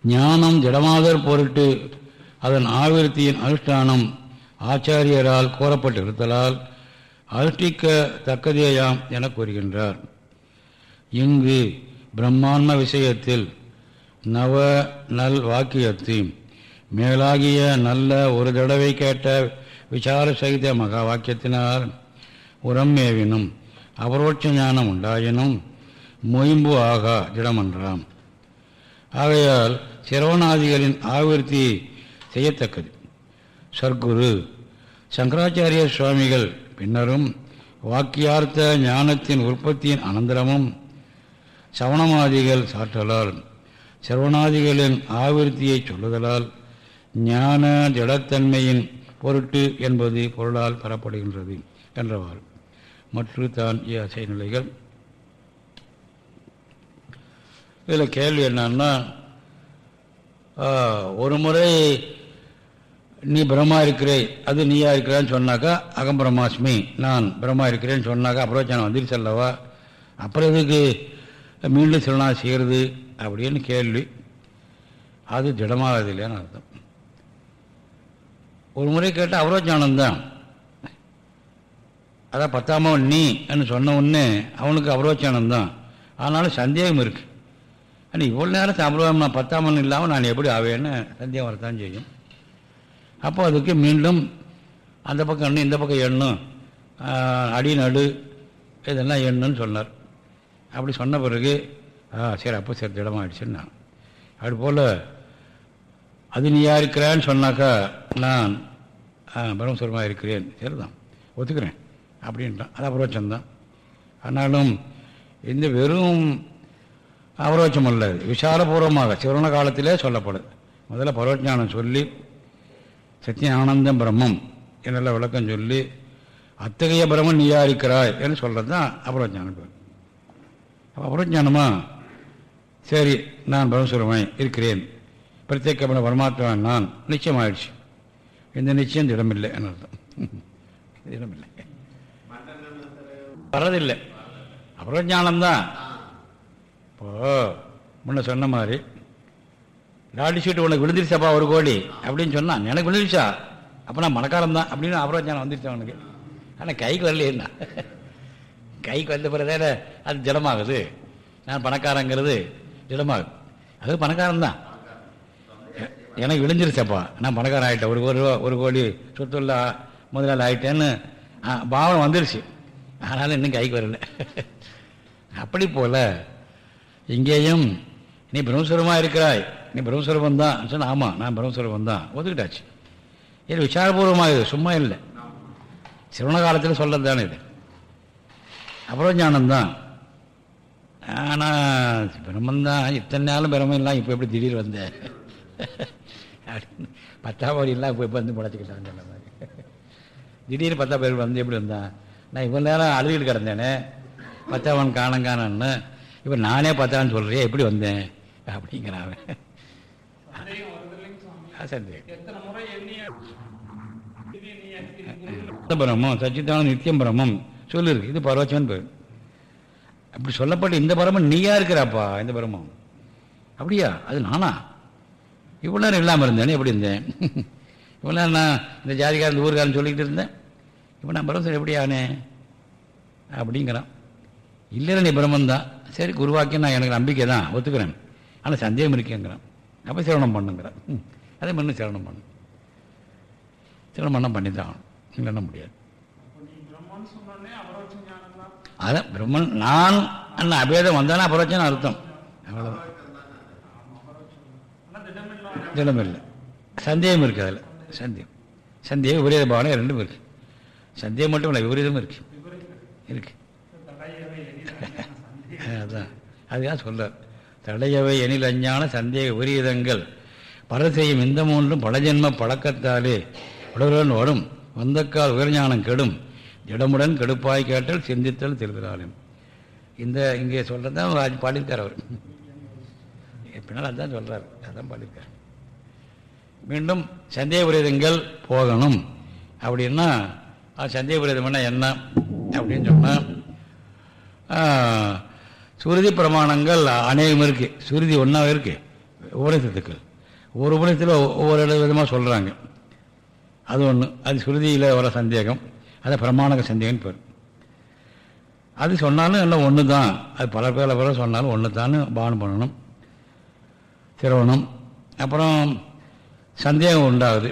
[SPEAKER 1] ஞானம் ஜடமாதர் பொருட்டு அதன் ஆவிருத்தியின் அனுஷ்டானம் ஆச்சாரியரால் கோரப்பட்டிருத்தலால் அனுஷ்டிக்க தக்கதேயாம் என கூறுகின்றார். இங்கு பிரம்மாண்ம விஷயத்தில் நவ நல் வாக்கியத்தையும் மேலாகிய நல்ல ஒரு தடவை கேட்ட விசார சகித மகா வாக்கியத்தினால் உரம்மேவினும் அபரோட்ச ஞானம் உண்டாயினும் மொயம்பு ஆகா திடமன்றாம். ஆகையால் சிரவணாதிகளின் ஆவிர்த்தி செய்யத்தக்கது. சர்க்குரு. சங்கராச்சாரிய சுவாமிகள் பின்னரும் வாக்கியார்த்த ஞானத்தின் உற்பத்தியின் அனந்தரமும் சவணமாதிகள் சாற்றலால் சிரவணாதிகளின் ஆவிருத்தியை சொல்லுதலால் ஞான திடத்தன்மையின் பொருட்டு என்பது பொருளால் பெறப்படுகின்றது என்றவாறு மற்று தான் அசை நிலைகள். இதில் கேள்வி என்னன்னா ஒரு முறை நீ பிரம்மா இருக்கிறே அது நீயா இருக்கிறான்னு சொன்னாக்கா அகம் பிரம்மாஸ்மி நான் பிரம்மா இருக்கிறேன்னு சொன்னாக்கா அப்புறம் வந்துருச்சு அல்லவா? அப்புறம் எதுக்கு மீண்டும் சொல்லனா செய்கிறது அப்படின்னு கேள்வி. அது திடமாகிறது இல்லையான்னு அர்த்தம். ஒரு முறை கேட்டால் அவரோஜானந்தான் அதான் பத்தாமவன் நீ சொன்ன உடனே அவனுக்கு அபரோச்சானம் தான். ஆனாலும் சந்தேகம் இருக்குது ஆனால் இவ்வளோ நேரம் அபரோகம் நான் பத்தாமன் இல்லாமல் நான் எப்படி ஆவேன்னு சந்தேகம் வரத்தான் செய்யும். அப்போ அதுக்கு மீண்டும் அந்த பக்கம் எண்ணு இந்த பக்கம் எண்ணும் அடி நடு இதெல்லாம் எண்ணுன்னு சொன்னார். அப்படி சொன்ன பிறகு ஆ சரி அப்போ சரி திடமாகிடுச்சுன்னு நான். அப்படி போல் அது நீ இருக்கிறான்னு சொன்னாக்கா நான் பிரம்மஸ்வரமாக இருக்கிறேன். சரிதான் ஒத்துக்கிறேன் அப்படின்ட்டான். அது அபரோச்சம்தான். ஆனாலும் இந்த வெறும் அபரோச்சம் அல்ல. விசாலபூர்வமாக சிவரண காலத்திலே சொல்லப்படுது. முதல்ல பரோஜானம் சொல்லி சத்திய ஆனந்தம் பிரம்மம் என்னெல்லாம் விளக்கம் சொல்லி அத்தகைய பிரம்மன் நீயா இருக்கிறாய் என்று சொல்கிறது தான் அபரோஜானம் பேர். அப்போ ஞானமா சரி நான் பிரம்மசுரமாய் இருக்கிறேன். பிரத்யேகமான பரமாத்மான் நான். நிச்சயமாயிடுச்சு. இந்த நிச்சயம் திடமில்லை என்ன அர்த்தம் இடமில்லை வர்றதில்லை அப்புறம் ஞானம்தான் இப்போ முன்ன சொன்ன மாதிரி ராட்டி சீட்டு உனக்கு விழுந்துருச்சாப்பா ஒரு கோடி அப்படின்னு சொன்னான். எனக்கு விழுந்துருச்சா? அப்போ நான் மணக்காரம் தான். அப்படின்னு அப்புறம் ஞானம் வந்துருச்சேன் அவனுக்கு. ஆனால் கைக்கு வரலையேன்னா. கைக்கு வந்த பிறகு அது ஜலமாகுது நான் பணக்காரங்கிறது ஜலமாகுது அது பணக்காரன் தான். எனக்கு விழுந்துருச்சப்பா. நான் பணக்காரன் ஆகிட்டேன் ஒரு ஒரு ஒரு கோடி சொத்துள்ள முதலாளி ஆகிட்டேன்னு பாவனை வந்துருச்சு. ஆனாலும் இன்னும் கைக்கு வரல. அப்படி போல இங்கேயும் நீ பிரம்மஸ்வரமாக இருக்கிறாய். நீ பிரம்மஸ்வரூபம் தான் சொன்ன ஆமாம் நான் பிரம்மஸ்வரூபம் தான் ஒத்துக்கிட்டாச்சு. இது விசாரபூர்வமாக இது சும்மா இல்லை. சிறுவன காலத்தில் சொல்கிறது தானே இது. அப்புறம் ஞானம்தான் ஆனால் பிரம்மந்தான். இத்தனை நாளும் பிரம்மம் இல்லாம் இப்போ எப்படி திடீர் வந்தேன் பத்தாம் வரையெல்லாம் இப்போ இப்போ வந்து முளைச்சிக்கிட்டான்னு சொன்ன மாதிரி. திடீர்னு பத்தாம் பேர் வந்து எப்படி வந்தான்? நான் இவ்வளோ நேரம் அழுகிட்டு கிடந்தேனே. பத்தாவன் காணம் காணன்னு இப்போ நானே பத்தான்னு சொல்கிறியே எப்படி வந்தேன்? அப்படிங்கிறாங்க. பிரம்மம் சச்சிதான நித்தியம் பிரம்மம் சொல்லிருக்கு இது பரவச்சவன் பேர். அப்படி சொல்லப்பட்ட இந்த பரமம் நீயா இருக்கிறாப்பா இந்த பரமம். அப்படியா? அது நானா? இவ்வளோ நேரம் இல்லாமல் இருந்தேனே எப்படி இருந்தேன்? இவ்வளோ நேரம் நான் இந்த ஜாதிக்காரன் இந்த ஊருக்காரன் சொல்லிக்கிட்டு இருந்தேன். இப்போ நான் பிரம்மன் எப்படி ஆனே அப்படிங்கிறான். இல்லை நீ பிரம்மன் தான். சரி குருவாக்கியம் நான் எனக்கு நம்பிக்கை தான் ஒத்துக்கிறேன். ஆனால் சந்தேகம் இருக்கேங்கிறான். அப்போ சிரவணம் பண்ணுங்கிறான். அதே மாதிரி சிரவணம் பண்ணு. சிரவணம் பண்ண பண்ணி தான் ஆகணும் பண்ண முடியாது. அதான் பிரம்மன் நான் அண்ணா அபேதம் வந்தானா அபரோச்சனை அர்த்தம். அவ்வளோதான் திடம் இல்லை சந்தேகம் இருக்குது அதில். சந்தேகம். சந்தேகம் விபரீத பாவனை ரெண்டும் இருக்குது சந்தேகம் மட்டும் இல்லை விபரீதமும் இருக்குது இருக்குது அதுதான் அதுதான் சொல்கிறார் தடையவை எனில் அஞ்ஞான சந்தேக விபரீதங்கள். பல செய்யும் இந்த மூன்றும் பலஜென்ம பழக்கத்தாலே. உடலுடன் வரும் வந்தக்கால் உயர்ஞானம் கெடும். இடமுடன் கெடுப்பாய் கேட்டல் சிந்தித்தல் திருவிழாலும் இந்த இங்கே சொல்கிறது தான் ராஜ் பாடியிருக்கார் அவர். பின்னால் அதுதான் சொல்கிறார் அதான் பாடியிருக்கார் மீண்டும் சந்தேக விரதங்கள் போகணும். அப்படின்னா சந்தேக விரதம்னா என்ன அப்படின்னு சொன்னால் சுருதி பிரமாணங்கள் அநேகம் இருக்குது சுருதி ஒன்றாவே இருக்குது உபநிஷத்துக்கள். ஒரு உபநிஷத்தில் ஒவ்வொரு விதமாக சொல்கிறாங்க அது ஒன்று அது சுருதியில் வர சந்தேகம். அதை பிரமாணக சந்தேகம்னு பேர். அது சொன்னாலும் எல்லாம் ஒன்று தான் அது பல பேரில் பேர சொன்னாலும் ஒன்று தான் பானம் பண்ணணும். திரவணம். அப்புறம் சந்தேகம் உண்டாகுது.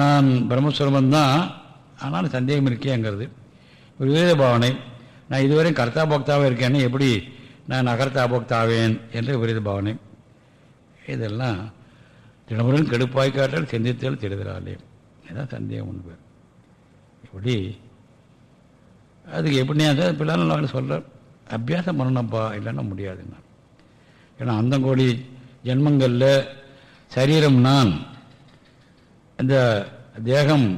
[SPEAKER 1] நான் பிரம்மஸ்வரமன் தான். ஆனாலும் சந்தேகம் இருக்கேங்கிறது. ஒரு விவேத பாவனை. நான் இதுவரையும் கர்த்தா போக்தாவாக இருக்கேன்னு எப்படி நான் அகர்த்தா போக்தாவேன் என்று விபரீத பாவனை. இதெல்லாம் தினமுடன் கெடுப்பாய் காட்டல் சிந்தித்தல் தெரிதலாலே இதுதான் சந்தேகம் உண்டு இப்படி அதுக்கு எப்படி பிள்ளைங்க நான் சொல்கிறேன் அபியாசம் பண்ணணும்ப்பா இல்லைன்னா முடியாதுன்னா. ஏன்னா அந்த கோடி ஜென்மங்களில் சரீரம் நான் இந்த தேகம்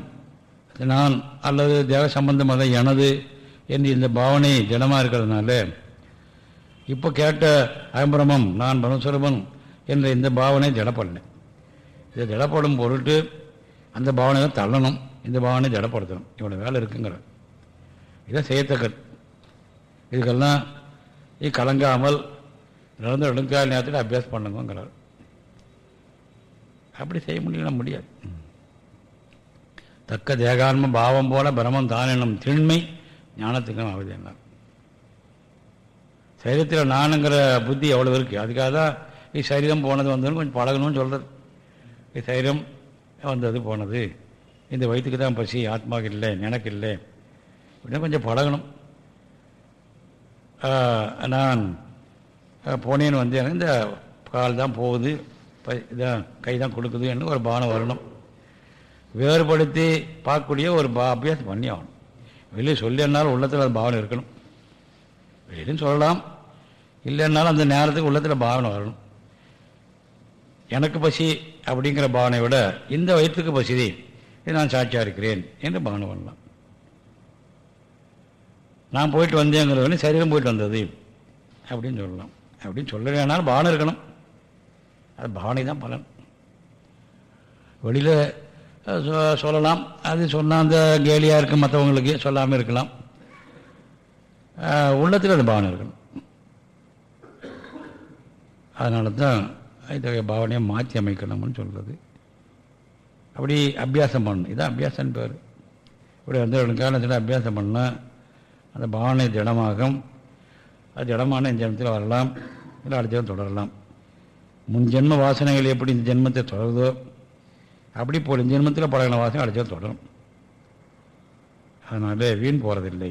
[SPEAKER 1] நான் அல்லது தேக சம்பந்தமாக எனது என்று இந்த பாவனை ஜனமாக இருக்கிறதுனால இப்போ கேட்ட அயம்பிரமம் நான் பரமஸ்வரபன் என்ற இந்த பாவனை திடப்படலை இதை திடப்படும் பொருட்டு அந்த பாவனையை தள்ளணும். இந்த பாவனை திடப்படுத்தணும் இவ்வளோ வேலை இருக்குங்கிற. இதை செய்யத்தக்கது. இதுக்கெல்லாம் கலங்காமல் நடந்து நெடுங்கால நேரத்தில் அபியாஸ் பண்ணுங்கிறார் அப்படி செய்ய முடியலாம் முடியாது. தக்க தேகான்ம பாவம் போல பிரமம் தானினும் திண்மை ஞானத்துக்கும் ஆகுது என்ன? சரீரத்தில் நானுங்கிற புத்தி எவ்வளோ இருக்குது அதுக்காக தான் இது சரீரம் போனது வந்ததுன்னு கொஞ்சம் பழகணும்னு சொல்கிறது இது சரீரம் வந்தது போனது. இந்த வயிற்றுக்கு தான் பசி ஆத்மாவுக்கு இல்லை எனக்கு இல்லை. அப்படின்னு கொஞ்சம் பழகணும். நான் போனேன்னு வந்தேன் இந்த கால் தான் போகுது. இதான் கை தான் கொடுக்குது என்று ஒரு பானம் வரணும். வேறுபடுத்தி பார்க்கக்கூடிய ஒரு பா அபியாசம் பண்ணி ஆகணும் வெளியே சொல்லினாலும் உள்ளத்தில் அது பாவனை இருக்கணும். வெளியிலும் சொல்லலாம். இல்லைன்னாலும் அந்த நேரத்துக்கு உள்ளத்தில் பாவனை வரணும். எனக்கு பசி அப்படிங்கிற பாவனை விட இந்த வயிற்றுக்கு பசிதி இது நான் சாட்சியாக இருக்கிறேன் என்று பாவனை பண்ணலாம். நான் போயிட்டு வந்தேங்கிறது சரீரம் போயிட்டு வந்தது அப்படின்னு சொல்லலாம். அப்படின்னு சொல்லலைனாலும் பாவனை இருக்கணும். அது பாவனை தான் பலன். வெளியில் சொல்லலாம். அது சொன்னால் அந்த கேலியாக இருக்கும் மற்றவங்களுக்கு சொல்லாமல் இருக்கலாம். உள்ளத்தில் அந்த பாவனை இருக்கணும். அதனால தான் இத்தகைய பாவனையை மாற்றி அமைக்கணும்னு சொல்கிறது அப்படி அபியாசம் பண்ணணும். இதான் அபியாசம் பேர். இப்படி வந்து ரெண்டு காலத்தில் அபியாசம் பண்ணால் அந்த பாவனை திடமாகும். அது திடமான இந்த ஜென்மத்தில் வரலாம். இல்லை அடுத்த தொடரலாம். முன் ஜென்ம வாசனைகள் எப்படி இந்த ஜென்மத்தை தொடருதோ அப்படி போல் இந்த ஜென்மத்தில் பழகின வாசனை அடுத்த தொடரும். அதனால் வீண் போகிறதில்லை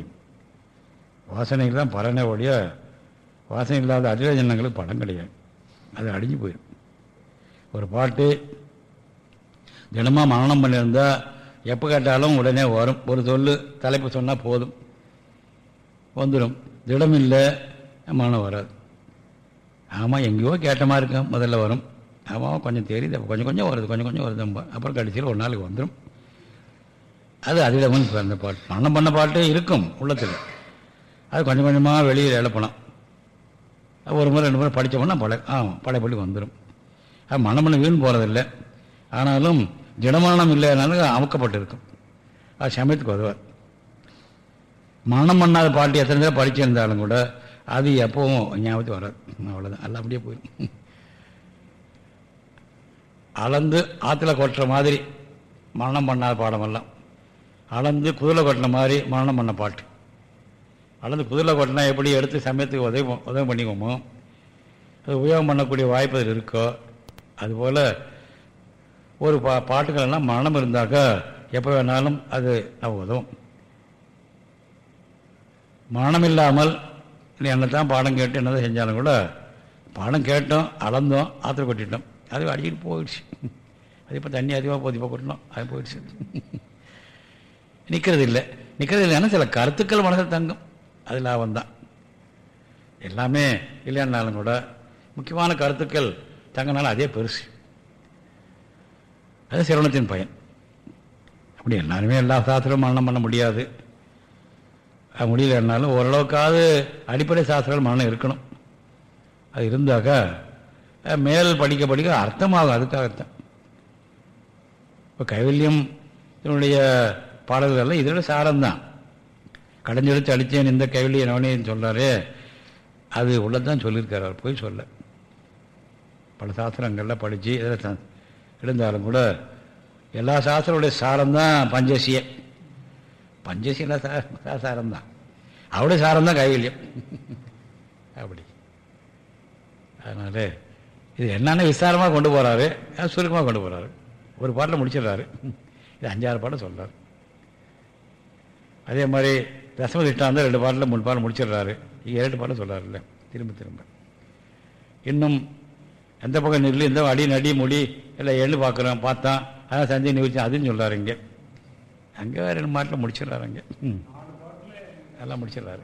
[SPEAKER 1] வாசனைகள் தான் பலனை ஒழிய வாசனை இல்லாத அதிர ஜனங்களுக்கு படம் கிடையாது. அது அழிஞ்சு போயிடும் ஒரு பாட்டு தினமாக மரணம் பண்ணியிருந்தால் எப்போ கேட்டாலும் உடனே வரும். ஒரு சொல் தலைப்பு சொன்னால் போதும். வந்துடும் திடமில்லை மனம் மரணம் வராது. ஆமாம் எங்கேயோ கேட்ட மாதிரி இருக்கும் முதல்ல வரும். அவன் கொஞ்சம் தெரியுது அப்போ கொஞ்சம் கொஞ்சம் வருது கொஞ்சம் கொஞ்சம் வருது அப்புறம் கடைசியில் ஒரு நாளைக்கு வந்துடும் அது அதிடமும் அந்த பாட்டு. மரணம் பண்ண பாட்டு இருக்கும் உள்ளத்தில். அது கொஞ்சம் கொஞ்சமாக வெளியில் எழுப்பலாம் ஒரு முறை ரெண்டு முறை படித்தோம்னா பழைய ஆமாம் பழையபடி வந்துடும் அது மனம் பண்ண வீண் போகிறதில்லை ஆனாலும் திடமரணம் இல்லைனாலும் அமுக்கப்பட்டு இருக்கும் அது சமயத்துக்கு உதவார் மரணம் பண்ணாத பாட்டு எத்தனை பேர் படிச்சிருந்தாலும் கூட அது எப்பவும் ஞாபகத்துக்கு வராது. அவ்வளோதான் எல்லாம் அப்படியே போயிடும் அளந்து ஆற்றுல கொட்டுற மாதிரி மரணம் பண்ணாத பாடமெல்லாம். அளந்து குதிரை கொட்டின மாதிரி மரணம் பண்ண பாட்டு. அளந்து குதிரை கொட்டினா எப்படி எடுத்து சமயத்துக்கு உதவி உதவி பண்ணிக்குவோமோ அது உபயோகம் பண்ணக்கூடிய வாய்ப்பு அதில் இருக்கோ? அதுபோல் ஒரு பா பாட்டுக்கள்லாம் மரணம் இருந்தாக்கா எப்போ வேணாலும் அது நம்ம உதவும். மரணம் இல்லாமல் என்னத்தான் தான் பாடம் கேட்டு என்னதான் செஞ்சாலும் கூட பாடம் கேட்டோம் அளந்தோம் ஆற்றுல கொட்டிட்டோம். அது அடிச்சுட்டு போயிடுச்சு. அது இப்போ தண்ணி அதிகமாக போது இப்போ கொட்டணும் அது போயிடுச்சு. நிற்கிறது இல்லை நிற்கிறது இல்லைன்னா சில கருத்துக்கள் மனசில் தங்கும். அது லாபம் தான் எல்லாமே இல்லைன்னாலும் கூட முக்கியமான கருத்துக்கள் தங்கினாலும் அதே பெருசு. அது சிரவணத்தின் பயன். அப்படி எல்லாருமே எல்லா சாஸ்திரமும் மரணம் பண்ண முடியாது. முடியலன்னாலும் ஓரளவுக்காவது அடிப்படை சாஸ்திரங்கள் மரணம் இருக்கணும். அது இருந்தாக்கா மேல் படிக்க படிக்க அர்த்தமாகும் அதுக்காகத்தான். இப்போ கைவல்யம் இதனுடைய பாடல்கள்லாம் இதோட சாரம்தான். கடைஞ்செழுத்து அடித்தேன் இந்த கைவல்யம் நவனின்னு சொல்கிறாரே அது உள்ளதான் சொல்லியிருக்கிறார் அவர் போய் சொல்ல. பல சாஸ்திரங்கள்லாம் படித்து இதில் இருந்தாலும் கூட எல்லா சாஸ்திரங்களுடைய சாரம்தான் பஞ்சசிய. பஞ்சசியில் சா சாரம்தான். அவருடைய சாரம்தான் கைவல்யம் அப்படி. அதனால் இது என்னென்ன விசாரமாக கொண்டு போகிறாரு சுருக்கமாக கொண்டு போகிறாரு ஒரு பாட்டில் முடிச்சிடுறாரு. இது அஞ்சாறு பாட்டை சொல்கிறார் அதே மாதிரி தசம திட்டம் ரெண்டு பாட்டில் மூணு பாட்டில் முடிச்சிடுறாரு. இங்கே இரண்டு பாட்டில் சொல்கிறாருல்ல திரும்ப திரும்ப. இன்னும் எந்த பக்கம் நில்லு இந்த அடி நடி முடி இல்லை எள்ளு பார்க்குறோம் பார்த்தான் அதான் சந்தி நிகழ்ச்சி அதுன்னு சொல்கிறாரு இங்கே. அங்கே ரெண்டு மாட்டில் முடிச்சிடுறாரு அங்கே. எல்லாம் முடிச்சிடுறாரு.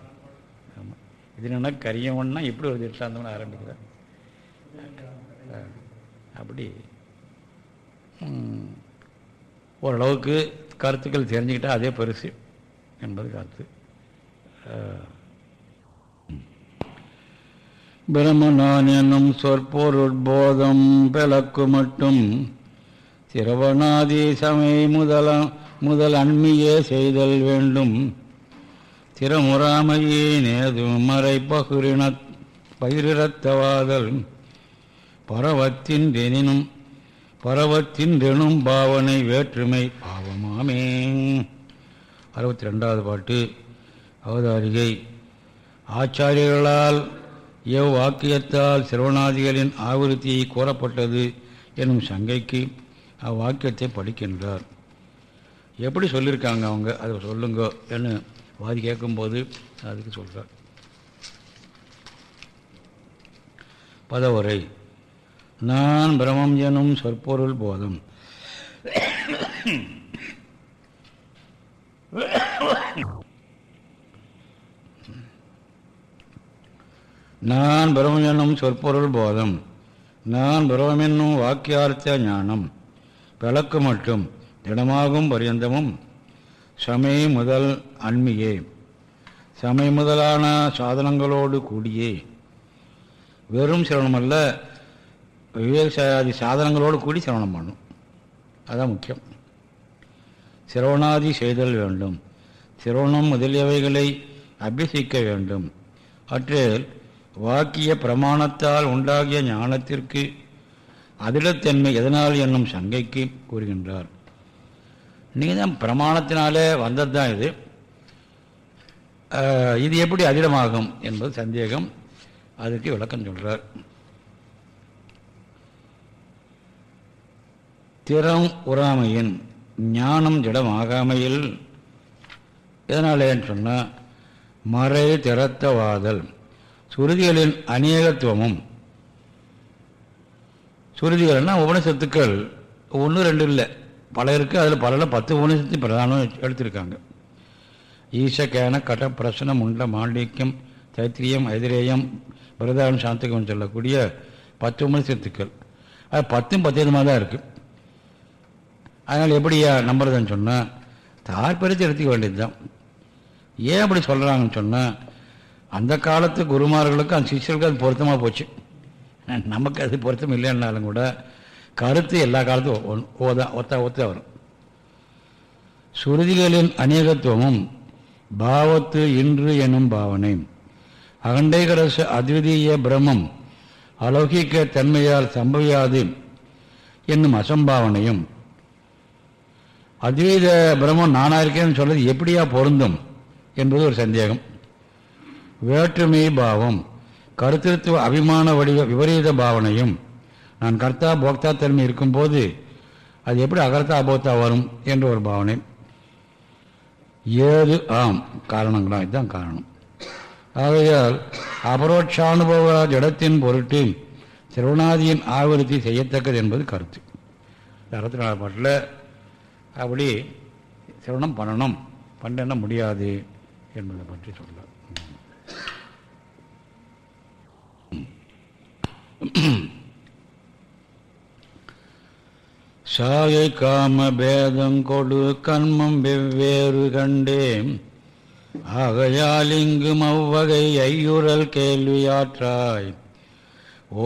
[SPEAKER 1] ஆமாம் இது என்னென்னா கரியவன்னா இப்படி ஒரு திட்டாந்தம்னு ஆரம்பிக்கிறார். அப்படி. ஓரளவுக்கு கருத்துக்கள் தெரிஞ்சுக்கிட்டால் அதே பெருசு என்பது கருத்து. பிரம்மனான் என்னும் சொற்பொருட்போதம் பிளக்கு மட்டும். சிரவணாதி சமை முதல முதல் அண்மையே செய்தல் வேண்டும். திறமுறாமையே நேது மறை பகிரின பகிரிரத்தவாதல் பரவத்தின் தெனினும் பரவத்தின்றெனும் பாவனை வேற்றுமை பாவமாமே. அறுபத்தி ரெண்டாவது பாட்டு அவதாரிகை. ஆச்சாரியர்களால் எவ் வாக்கியத்தால் சிரவணாதிகளின் ஆவிருத்தி கூறப்பட்டது எனும் சங்கைக்கு அவ்வாக்கியத்தை படிக்கின்றார். எப்படி சொல்லியிருக்காங்க அவங்க? அதை சொல்லுங்க என்று வாதி கேட்கும்போது அதுக்கு சொல்கிறார் பதவுரை. நான் பிரமம் எனும் சொற்பொருள் போதம். நான் பிரமம் எனும் சொற்பொருள் போதம். நான் பிரமம் என்னும் வாக்கியார்த்த ஞானம். விளக்கு மட்டும் திடமாகும் பரியந்தமும். சமை முதல் அண்மையே. சமை முதலான சாதனங்களோடு கூடியே. வெறும் சிரமமல்ல அல்ல சாதனங்களோடு கூடி சிரவணம் பண்ணும். அதுதான் முக்கியம். சிரவணாதி செய்தல் வேண்டும். சிரவணம் முதலியவைகளை அபியசிக்க வேண்டும். அற்றில் வாக்கிய பிரமாணத்தால் உண்டாகிய ஞானத்திற்கு அதிடத்தன்மை எதனால் என்னும் சங்கைக்கு கூறுகின்றார். நீங்கள் தான் பிரமாணத்தினாலே வந்தது தான் இது இது எப்படி அதிடமாகும் என்பது சந்தேகம். அதுக்கு விளக்கம் சொல்கிறார் திறம் உறாமையின் ஞானம் ஜடமாகாமையில் எதனாலேன்னு சொன்னால் மறை திறத்தவாதல் சுருதிகளின் அநேகத்துவமும். சுருதிகள்னால் உபனிஷத்துக்கள் ஒன்று ரெண்டு இல்லை. பல இருக்குது அதில் பல பத்து உபனிஷத்து பிரதானம் எடுத்திருக்காங்க. ஈசக்கேன கட பிரசனம் உண்ட மாண்டிக்கம் தைத்திரியம் ஐதிரேயம் பிரதானம் சாந்தகம் சொல்லக்கூடிய பத்து உபனிஷத்துக்கள் அது பத்தும் பத்து விதமாக தான் இருக்குது அதனால் எப்படியா நம்புறதுன்னு சொன்னால் தாற்பயத்தை எடுத்துக்க வேண்டியது தான் ஏன் அப்படி சொல்கிறாங்கன்னு சொன்னால் அந்த காலத்து குருமார்களுக்கும் அந்த சிஷியர்களுக்கும் அது பொருத்தமாக போச்சு. நமக்கு அது பொருத்தம் இல்லைன்னாலும் கூட கருத்து எல்லா காலத்தும் ஓதா ஒத்த ஒத்த வரும். சுருதிகளின் அநேகத்துவமும் பாவத்து இன்று எனும் பாவனை. அகண்டைகரசு அத்விதீய பிரம்மம் அலௌகிக்க தன்மையால் சம்பவியாது என்னும் அசம்பாவனையும் அத்வைத பிரம்மம் நானா இருக்கேன்னு சொல்றது எப்படியா பொருந்தும் என்பது ஒரு சந்தேகம். வேற்றுமை பாவம் கருத்திருத்துவ அபிமான வடிவ விபரீத பாவனையும் நான் கர்த்தா போக்தா தன்மை இருக்கும்போது அது எப்படி அகர்த்தா அபோக்தா வரும் என்ற ஒரு பாவனை. ஏது ஆம் காரணங்களா இதுதான் காரணம். ஆகையால் அபரோட்சானுபவ ஜடத்தின் பொருட்டு சிறுவனாதியின் ஆவருத்தி செய்யத்தக்கது என்பது கருத்து. அறுபத்தி நாலு பாட்டில் அப்படி சிரவணம் பண்ணணும். பண்ண முடியாது என்பதை பற்றி சொல்ல சாயை காம பேதம் கொடு கண்மம் வெவ்வேறு கண்டேன் ஆகையால் இங்கும் அவ்வகை ஐயுறல் கேள்வியாற்றாய்.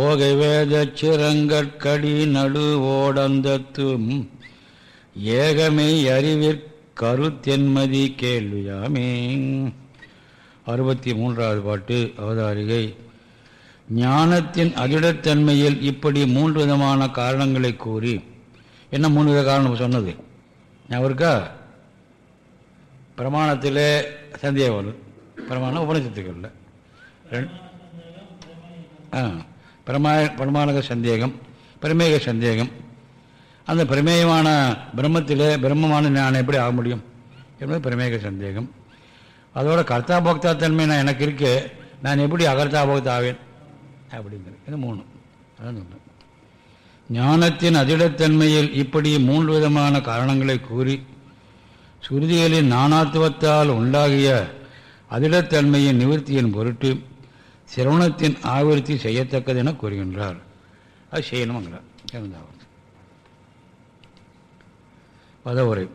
[SPEAKER 1] ஓகை வேத சிறங்கற்கடி நடு ஓடந்தத்தும் ஏகமை அறிவிற்கருத்தென்மதி கேள்வியாமே. அறுபத்தி மூன்றாவது பாட்டு அவதாரிகை. ஞானத்தின் அதிடத்தன்மையில் இப்படி மூன்று விதமான காரணங்களை கூறி என்ன மூணு வித காரணம் சொன்னது? அவருக்கா பிரமாணத்தில் சந்தேகம் வருது. பிரமாணம் உபனிஷத்துக்களில் ஆ பிரமா பிரமாணக சந்தேகம் பிரமேக சந்தேகம் அந்த பிரமேயமான பிரம்மத்தில் பிரம்மமான நான் எப்படி ஆக முடியும் என்பது பிரமேக சந்தேகம். அதோட கர்த்தா போக்தா தன்மை நான் எனக்கு இருக்கு நான் எப்படி அகர்த்தா போக்தா ஆவேன்? அப்படிங்கிறது. இது மூணு. அதான் சொல்கிறேன் ஞானத்தின் அதிடத்தன்மையில் இப்படி மூன்று விதமான காரணங்களை கூறி சுருதிகளின் நானாத்துவத்தால் உண்டாகிய அதிடத்தன்மையின் நிவர்த்தியின் பொருட்டு சிரவணத்தின் ஆவிருத்தி செய்யத்தக்கது என கூறுகின்றார். அது செய்யணுங்கிறார் இருந்தாவது பதவுரை.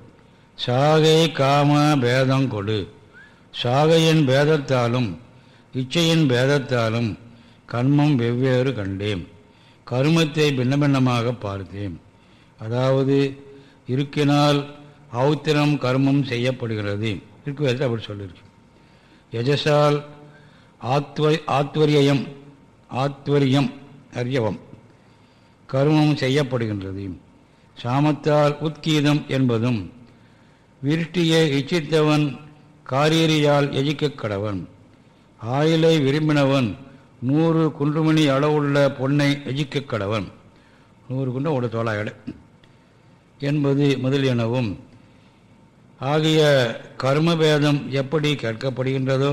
[SPEAKER 1] சாகை காம பேதம் கொடு. சாகையின் பேதத்தாலும் இச்சையின் பேதத்தாலும் கர்மம் வெவ்வேறு கண்டேன். கருமத்தை பின்ன பின்னமாக பார்த்தேன். அதாவது இருக்கினால் அவுத்திரம் கர்மம் செய்யப்படுகிறது. இருக்கு அப்படி சொல்லியிருக்கு யஜசால் ஆத்வ ஆத்வரியம் ஆத்வரியம் அரியவம் கர்மம் செய்யப்படுகின்றது. சாமத்தால் உத்கீதம் என்பதும் விருட்டியை இச்சித்தவன் காரீரியால் எஜிக்கக் கடவன் ஆயிலை விரும்பினவன் நூறு குன்றுமணி அளவுள்ள பொன்னை எஜிக்கக் கடவன் நூறு குன்றம் ஒரு தோளாயடை என்பது முதலியனவும் ஆகிய கர்மபேதம் எப்படி கேட்கப்படுகின்றதோ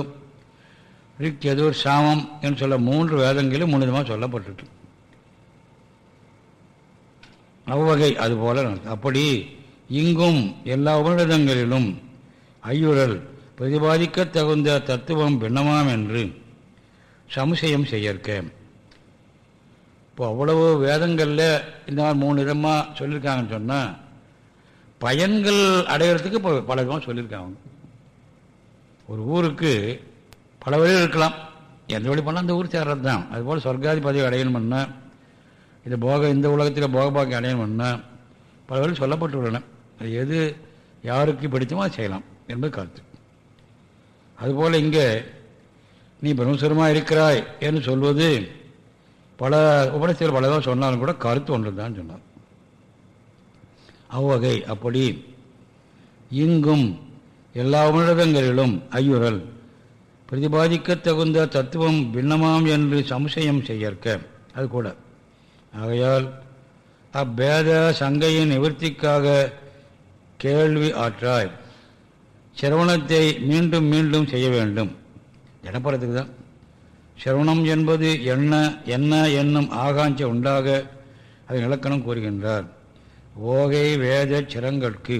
[SPEAKER 1] ரிக் எதூர் சாமம் என்று சொல்ல மூன்று வேதங்களும் முன்னிதமாக சொல்லப்பட்டிருக்கு. அவ்வகை அதுபோல அப்படி இங்கும் எல்லா உபநிடதங்களிலும் ஐயுறல் பிரதிபாதிக்க தகுந்த தத்துவம் பின்னமாம் என்று சமுசயம் செய்யற்க. இப்போ அவ்வளவு வேதங்களில் இந்த மாதிரி மூணு விதமாக சொல்லியிருக்காங்கன்னு சொன்னால் பயன்கள் அடையிறதுக்கு இப்போ பல விதமாக சொல்லியிருக்காங்க ஒரு ஊருக்கு பல வழியில் இருக்கலாம். எந்த வழி பண்ணால் அந்த ஊர் சேர்றது தான் அதுபோல் சொர்க்காதி பதவி அடையணும்னா இது போக இந்த உலகத்தில் போகபாக்கி அடையணும்னா பல வழி சொல்லப்பட்டுள்ளன. அது எது யாருக்கு பிடித்தமோ அதை செய்யலாம் என்பது கருத்து. அதுபோல் இங்கே நீ பிரம்மசுரமாக இருக்கிறாய் என்று சொல்வது பல உபநிஷத்தில் பலதாக சொன்னாலும் கூட கருத்து ஒன்று தான் சொன்னார். அவ்வகை அப்படி இங்கும் எல்லா உணர்தங்களிலும் ஐயுறல் பிரதிபாதிக்க தகுந்த தத்துவம் பின்னமாம் என்று சம்சயம் செய்யற்க அது கூட. ஆகையால் அப்பேத சங்கையின் நிவர்த்திக்காக கேள்வி ஆற்றாய். சிரவணத்தை மீண்டும் மீண்டும் செய்ய வேண்டும். ஜனப்படத்துக்கு தான். சிரவணம் என்பது என்ன என்ன என்னும் ஆகாஞ்ச உண்டாக அதை இலக்கணம் கூறுகின்றார். ஓகை வேத சிரங்களுக்கு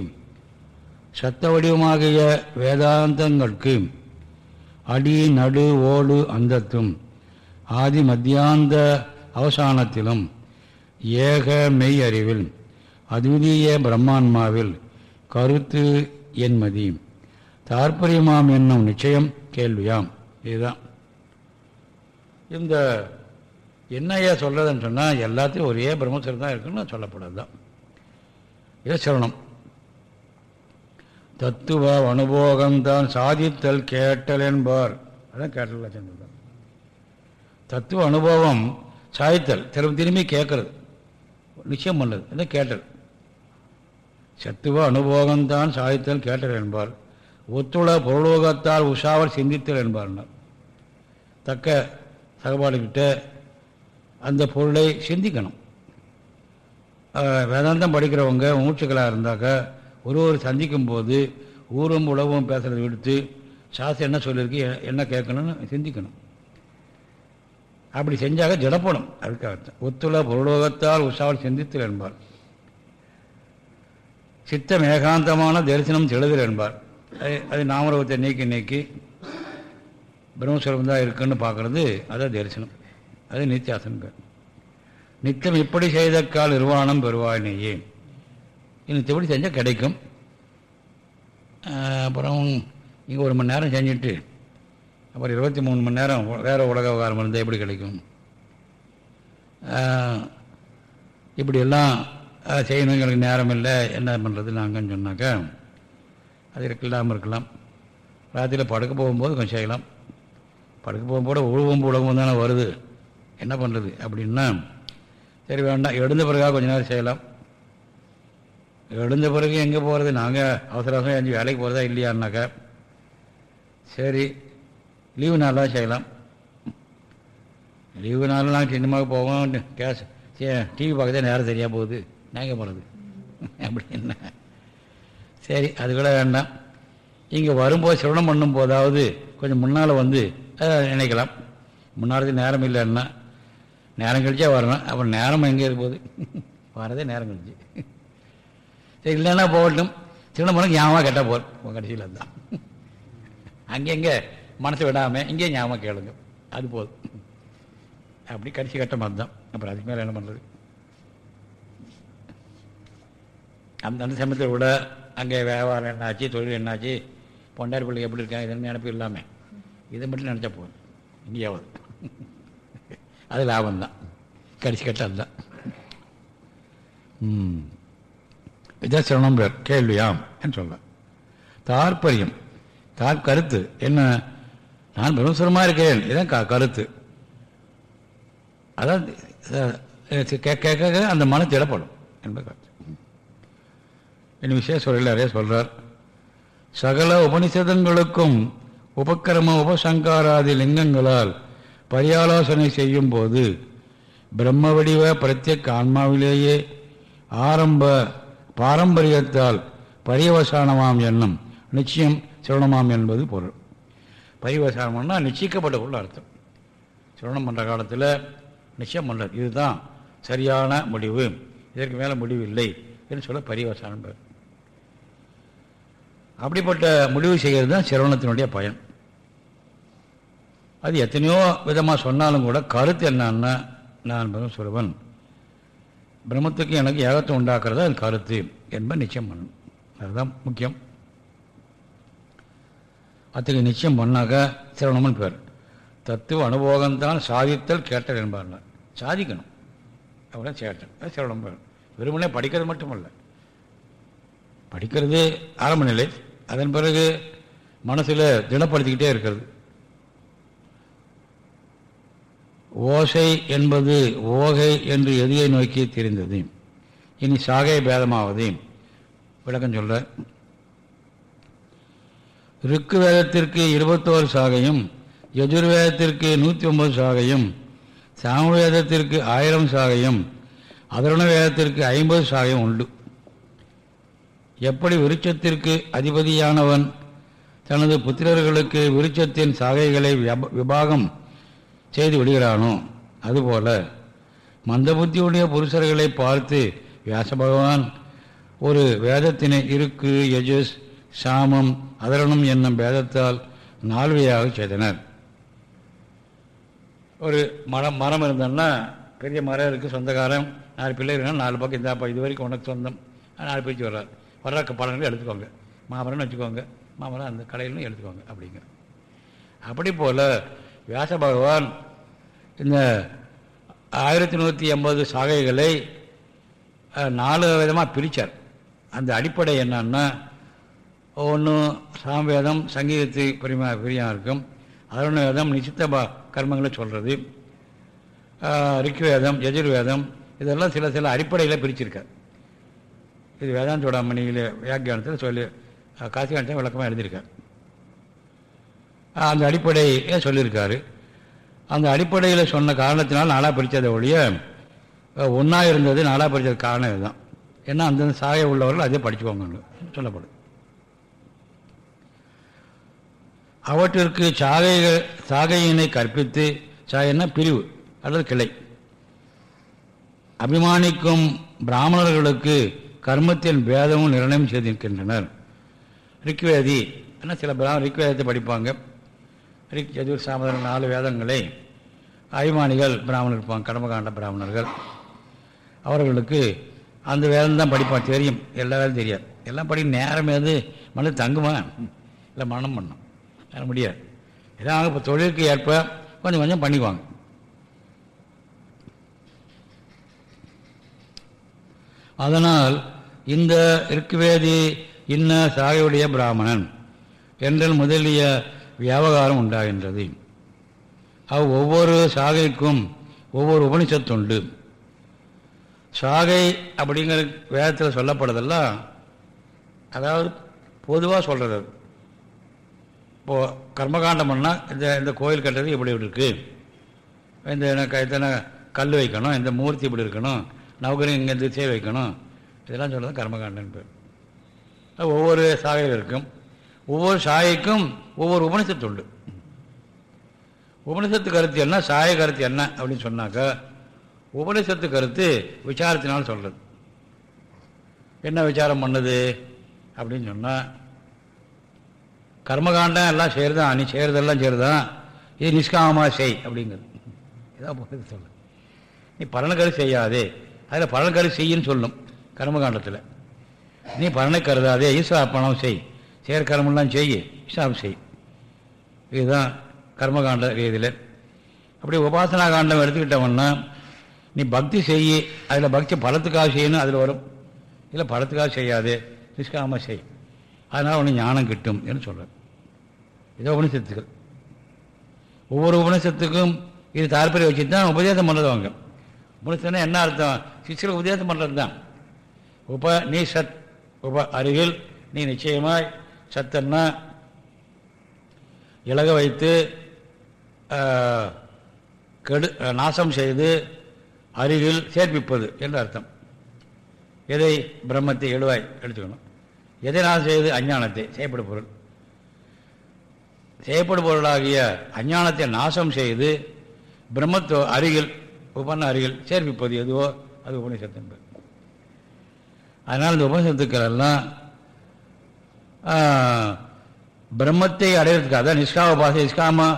[SPEAKER 1] சத்த வடிவமாகிய வேதாந்தங்களுக்கு அடி நடு ஓடு அந்தத்தும் ஆதி மத்தியாந்த அவசானத்திலும் ஏக மெய் அறிவில் அத்விதீய பிரம்மான்மாவில் கருத்து என்மதி தாற்பயமாம் என்னும் நிச்சயம் கேள்வியாம். இதுதான். இந்த என்னையா சொல்கிறதுன்னு சொன்னால் எல்லாத்தையும் ஒரே பிரம்மசரம் தான் இருக்குன்னு சொல்லப்படுறது தான் இதை சொல்லணும். தத்துவ அனுபோகம்தான் சாதித்தல் கேட்டல் என்பார். அதான் கேட்டல் தான் தத்துவ அனுபவம் சாதித்தல் திரும்ப திரும்பி கேட்கறது. நிச்சயம் பண்ணது. அதான் கேட்டல் சத்துவ அனுபோகம்தான் சாதித்தல் கேட்டல் என்பார். ஒத்துழ பொருளோகத்தால் உஷாவல் சிந்தித்தல் என்பார்னார் தக்க சகபாடுகிட்ட அந்த பொருளை சிந்திக்கணும். வேதாந்தம் படிக்கிறவங்க மூச்சுக்களாக இருந்தாக்க ஒரு ஒரு சந்திக்கும் போது ஊரும் உழவும் பேசுகிறத விடுத்து சாஸ்திரம் என்ன சொல்லியிருக்கு என்ன கேட்கணும்னு சிந்திக்கணும். அப்படி செஞ்சாக ஜடப்படும் அதுக்காகத்தான். ஒத்துள்ள பொருளோகத்தால் உஷாவில் சிந்தித்தல் என்பார். சித்தம் ஏகாந்தமான தரிசனம் தெளிதல் என்பார். அது அது நாமரூபத்தை நீக்கி நீக்கி பிரம்மஸ்வரம் தான் இருக்குன்னு பார்க்குறது அதான் தரிசனம். அது நித்தியாசனம் நித்தியம் இப்படி செய்த கால் நிர்வாணம் பெறுவாய் நீயே. நித்தியப்படி செஞ்சால் கிடைக்கும். அப்புறம் இங்கே ஒரு மணி நேரம் செஞ்சுட்டு அப்புறம் இருபத்தி மூணு மணி நேரம் வேறு உலக விவகாரம் இருந்தால் எப்படி கிடைக்கும்? இப்படியெல்லாம் செய்யணும் எங்களுக்கு நேரம் இல்லை. என்ன பண்ணுறது நாங்கன்னு சொன்னாக்கா அது இருக்கலாம் இருக்கலாம். ராத்திரியில் படுக்க போகும்போது கொஞ்சம் செய்யலாம். படுக்க போகும்போது உழுவும் உலகம் தானே வருது. என்ன பண்ணுறது அப்படின்னா சரி வேண்டாம். எழுந்த பிறகாக கொஞ்ச நேரம் செய்யலாம். எழுந்த பிறகு எங்கே போகிறது நாங்கள் அவசர அவசரம் எஞ்சி வேலைக்கு போகிறதா இல்லையான்னாக்கா சரி லீவு நாளாக செய்யலாம். லீவு நாளெலாம் சின்னமாக போவோம். கேஸ் டிவி பார்க்கறதே நேரம் சரியாக போகுது. நாங்கள் போகிறது அப்படின்னா சரி அது கூட வேண்டாம். இங்கே வரும்போது சிரவணம் பண்ணும் போதாவது கொஞ்சம் முன்னால் வந்து நினைக்கலாம். முன்னாடி நேரம் இல்லைன்னா நேரம் கழிச்சா வரணும். அப்புறம் நேரம் எங்கே இருக்க போகுது? வரதே நேரம் கழிச்சு. சரி இல்லைன்னா போகட்டும். திருவண்ணாமலைக்கு ஞாபகம் கேட்டால் போகிறோம் கடைசியில் அதுதான். அங்கெங்கே? மனசை விடாமல் இங்கே ஞாபகம் கேளுங்க. அது போதும். அப்படி கடைசி கட்டம் அதுதான் அப்புறம் அதுக்கு மேலே என்ன பண்ணுறது அந்த அந்த சமயத்தில் கூட அங்கே வியாபாரம் என்னாச்சு தொழில் என்னாச்சு பொண்டாரி பிள்ளைங்க எப்படி இருக்காங்க இதெல்லாம் நினப்பு இல்லாமல் இதை மட்டும் நினச்சா போதும். இங்கேயாவது அது லாபம் தான். கடைசி கட்டம் அதுதான் இதான் சிரவணம் பேர். கேள்வியாம். என்று சொல்ல. தாற்பயம். தார் கருத்து. என்ன? நான் பிரம்மசுரமாக இருக்கிறேன். இதான் க கருத்து. அதான் கேட்க கேட்க அந்த மனம் திடப்படும். என்பது கருத்து. இன்னும் விஷயம் சொல்ல நிறைய சொல்கிறார் சகல உபனிஷதங்களுக்கும் உபக்கிரம உபசங்காராதி லிங்கங்களால் பரியாலோசனை செய்யும் போது பிரம்ம வடிவ பிரத்யக் ஆன்மாவிலேயே ஆரம்ப பாரம்பரியத்தால் பரியவசானமாம் எண்ணம் நிச்சயம் சிரவணமாம் என்பது பொருள். பரிவசானம்னா நிச்சயிக்கப்பட்ட பொருள் அர்த்தம். சிரவணம் பண்ணுற காலத்தில் நிச்சயம் பண்ணுறது இதுதான் சரியான முடிவு. இதற்கு மேலே முடிவு இல்லை என்று சொல்ல பரிவசானம் பேர். அப்படிப்பட்ட முடிவு செய்கிறது தான் சிரவணத்தினுடைய பயன். அது எத்தனையோ விதமாக சொன்னாலும் கூட கருத்து என்னன்னா நான் பிரம்ம சொல்லுவன் பிரம்மத்துக்கு எனக்கு ஏகத்தை உண்டாக்குறது அது கருத்து என்பது நிச்சயம் பண்ணணும். அதுதான் முக்கியம். அத்தகைய நிச்சயம் பண்ணாக்க சிரவணம்னு பேர் தத்துவ அனுபோகம்தான் சாதித்தல் கேட்டல் என்பார்கள் சாதிக்கணும். அப்படின்னா சேட்டல் சிரவணம் பேர் வெறுமனே படிக்கிறது மட்டுமல்ல. படிக்கிறது ஆரம்ப நிலை அதன் பிறகு மனசில் திடப்படுத்திக்கிட்டே இருக்கிறது. ஓசை என்பது ஓகை என்று எதியை நோக்கி தெரிந்தது. இனி சாகை பேதமாவது விளக்கம் சொல்கிறேன் ருக்கு வேதத்திற்கு இருபத்தோரு சாகையும் யஜுர்வேதத்திற்கு நூற்றி ஒன்பது சாகையும் சாமவேதத்திற்கு ஆயிரம் சாகையும் அதருண வேதத்திற்கு ஐம்பது சாகையும் உண்டு. எப்படி விருட்சத்திற்கு அதிபதியானவன் தனது புத்திரர்களுக்கு விருட்சத்தின் சாகைகளை விபாகம் செய்து விடுகிறானோ? அதுபோல மந்தபுத்தியுடைய புருஷர்களை பார்த்து வியாச பகவான் ஒரு வேதத்தினை இருக்கு யஜஸ் சாமம் அதரணம் என்னும் வேதத்தால் நால்வையாக செய்தனர். ஒரு மரம் மரம் இருந்தோன்னா பெரிய மரம் இருக்குது சொந்தக்காரன் நாலு பிள்ளை இருக்கா நாலு பக்கம் இந்தாப்பா இது வரைக்கும் உனக்கு சொந்தம். நாலு பிரித்து வர்றார். வர்ற பழங்களும் எடுத்துக்கோங்க. மாமரம்னு வச்சுக்கோங்க. மாமரம் அந்த கடையிலும் எடுத்துக்கோங்க அப்படிங்க. அப்படி போல் வியாச பகவான் இந்த ஆயிரத்தி நூற்றி எண்பது சாகைகளை நாலு விதமாக பிரித்தார் அந்த அடிப்படை என்னன்னா ஒன்று சாம்வேதம் சங்கீதத்து பிரிமா பிரியாக இருக்கும் அதோட வேதம் நிச்சித்த பா கர்மங்களை சொல்கிறது ரிக்வேதம் யஜுர்வேதம் இதெல்லாம் சில சில அடிப்படையில் பிரிச்சிருக்கார். இது வேதாந்தோடாமணியில் வியாக்கியானத்தில் சொல்லி காசிகாண்டத்தை விளக்கமாக எழுதியிருக்கார். அந்த அடிப்படையை சொல்லியிருக்காரு. அந்த அடிப்படையில் சொன்ன காரணத்தினால் நாளாக பிரித்ததை ஒழிய ஒன்றா இருந்தது நாளாக பிரித்தது காரணம் இதுதான். ஏன்னா அந்தந்த சாய உள்ளவர்கள் அதே படிச்சுக்கோங்க சொல்லப்படும் அவற்றிற்கு சாகைகள் சாகையினை கற்பித்து சாகைன்னா பிரிவு அல்லது கிளை. அபிமானிக்கும் பிராமணர்களுக்கு கர்மத்தின் பேதமும் நிர்ணயம் செய்திருக்கின்றனர். ரிக்வேதி ஆனால் சில பிராம ரிக்வேதத்தை படிப்பாங்க. ரிக் எதிர் சாமதன நாலு வேதங்களை அபிமானிகள் பிராமணர் இருப்பாங்க கடமகாண்ட பிராமணர்கள். அவர்களுக்கு அந்த வேதம் தான் படிப்பான் தெரியும். எல்லா வேலையும் தெரியாது. எல்லாம் படி நேரம் எது? மனது தங்குமா? இல்லை மனம் பண்ணும். அது முடியாது. ஏதாவது இப்போ தொழிலுக்கு ஏற்ப கொஞ்சம் கொஞ்சம் பண்ணிக்குவாங்க. அதனால் இந்த இருக்குவேதி இன்ன சாகையுடைய பிராமணன் என்றால் முதலிய வியாபகாரம் உண்டாகின்றது. அவ் ஒவ்வொரு சாகைக்கும் ஒவ்வொரு உபனிஷத்துண்டு சாகை அப்படிங்கிற வேதத்தில் சொல்லப்படுறதெல்லாம் அதாவது பொதுவாக சொல்கிறது இப்போது கர்மகாண்டம்னா இந்த இந்த கோயில் கட்டுறது இப்படி இப்படி இருக்குது இந்த எனக்கு இத்தனை கல் வைக்கணும் இந்த மூர்த்தி இப்படி இருக்கணும் நவகரம் இங்கே திசை வைக்கணும் இதெல்லாம் சொல்கிறது கர்மகாண்டன் பேர். ஒவ்வொரு சாகையில் இருக்கும். ஒவ்வொரு சாயைக்கும் ஒவ்வொரு உபனிஷத்து உண்டு. உபனிஷத்து கருத்து என்ன சாய கருத்து என்ன அப்படின்னு சொன்னாக்கா உபனிஷத்து கருத்து விசாரத்தினால் சொல்கிறது என்ன விசாரம் பண்ணுது அப்படின்னு சொன்னால் கர்மகாண்டம் எல்லாம் செய்கிறதான் நீ செய்கிறதெல்லாம் செய்கிறதான் இது நிஷ்காமமாக செய் அப்படிங்கிறது. இதான் போகிறது சொல்ல நீ பலனுக்கரு செய்யாதே. அதில் பலனுக்கரு செய்யின்னு சொல்லும் கர்மகாண்டத்தில். நீ பலனை கருதாதே. ஈஸ்வரப்பணம் பணம் செய். செய்கிற கர்மெல்லாம் செய். ஈஸ்வரம் செய். இதுதான் கர்மகாண்ட ரீதியில். அப்படி உபாசனா காண்டம் எடுத்துக்கிட்டோம்னா நீ பக்தி செய்ய அதில் பக்தி பலத்துக்காக செய்யணும் அதில் வரும். இல்லை பலத்துக்காக செய்யாது. நிஷ்காம செய். அதனால் உனக்கு ஞானம் கிட்டும் என்று சொல்கிறேன் இதோ உபனிஷத்துக்கள் ஒவ்வொரு உபனிஷத்துக்கும் இது தாற்பயம் வச்சு தான் உபதேசம் பண்ணுறது அவங்க. உபனிஷத்துனா என்ன அர்த்தம்? சிஷ்யர்களுக்கு உபதேசம் பண்ணுறது தான் உப நீ சத் உப அருகில் நீ நிச்சயமாய் சத்தன்னா இலக வைத்து கெடு நாசம் செய்து அருகில் சேர்ப்பிப்பது என்று அர்த்தம். எதை பிரம்மத்தை எழுவாய் எடுத்துக்கணும். எதை நாசம் செய்து அஞ்ஞானத்தை செய்யப்படும் பொருள். செய்யப்படும் பொருளாகிய அஞ்ஞானத்தை நாசம் செய்து பிரம்மத்துவ அருகில் உபன்ன அருகில் சேர்ப்பிப்பது எதுவோ அது உபநிஷத்து என்பது. அதனால் இந்த உபநிஷத்துக்கள் எல்லாம் பிரம்மத்தை அடையிறதுக்காக அதான் நிஷ்காம பாசை நிஷ்காம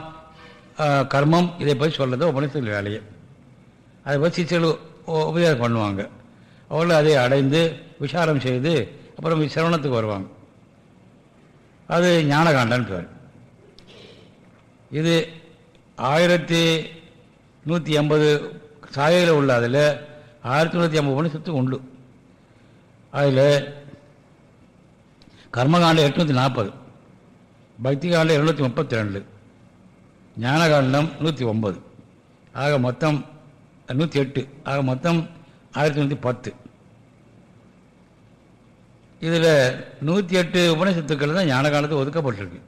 [SPEAKER 1] கர்மம் இதை பற்றி சொல்கிறது உபனிஷத்தில் வேலையை. அதை பற்றி சிச்சர்கள் உபதேசம் பண்ணுவாங்க. அவர்கள் அதை அடைந்து விசாரம் செய்து அப்புறம் சிரவணத்துக்கு வருவாங்க. அது ஞானகாண்டான்னு பேர். இது ஆயிரத்தி நூற்றி எண்பது சாயையில் உள்ள அதில் ஆயிரத்தி தொள்ளாயிரத்தி ஐம்பது உபனிஷத்து உண்டு. அதில் கர்மகாண்டம் எட்நூற்றி நாற்பது பக்தி காண்டம் இருநூற்றி முப்பத்தி ரெண்டு ஞானகாண்டம் நூற்றி ஒம்பது ஆக மொத்தம் நூற்றி எட்டு ஆக மொத்தம் ஆயிரத்தி நூற்றி பத்து. இதில் நூற்றி எட்டு உபநிஷத்துக்கள் தான் ஞானகாலத்துக்கு ஒதுக்கப்பட்டிருக்கு.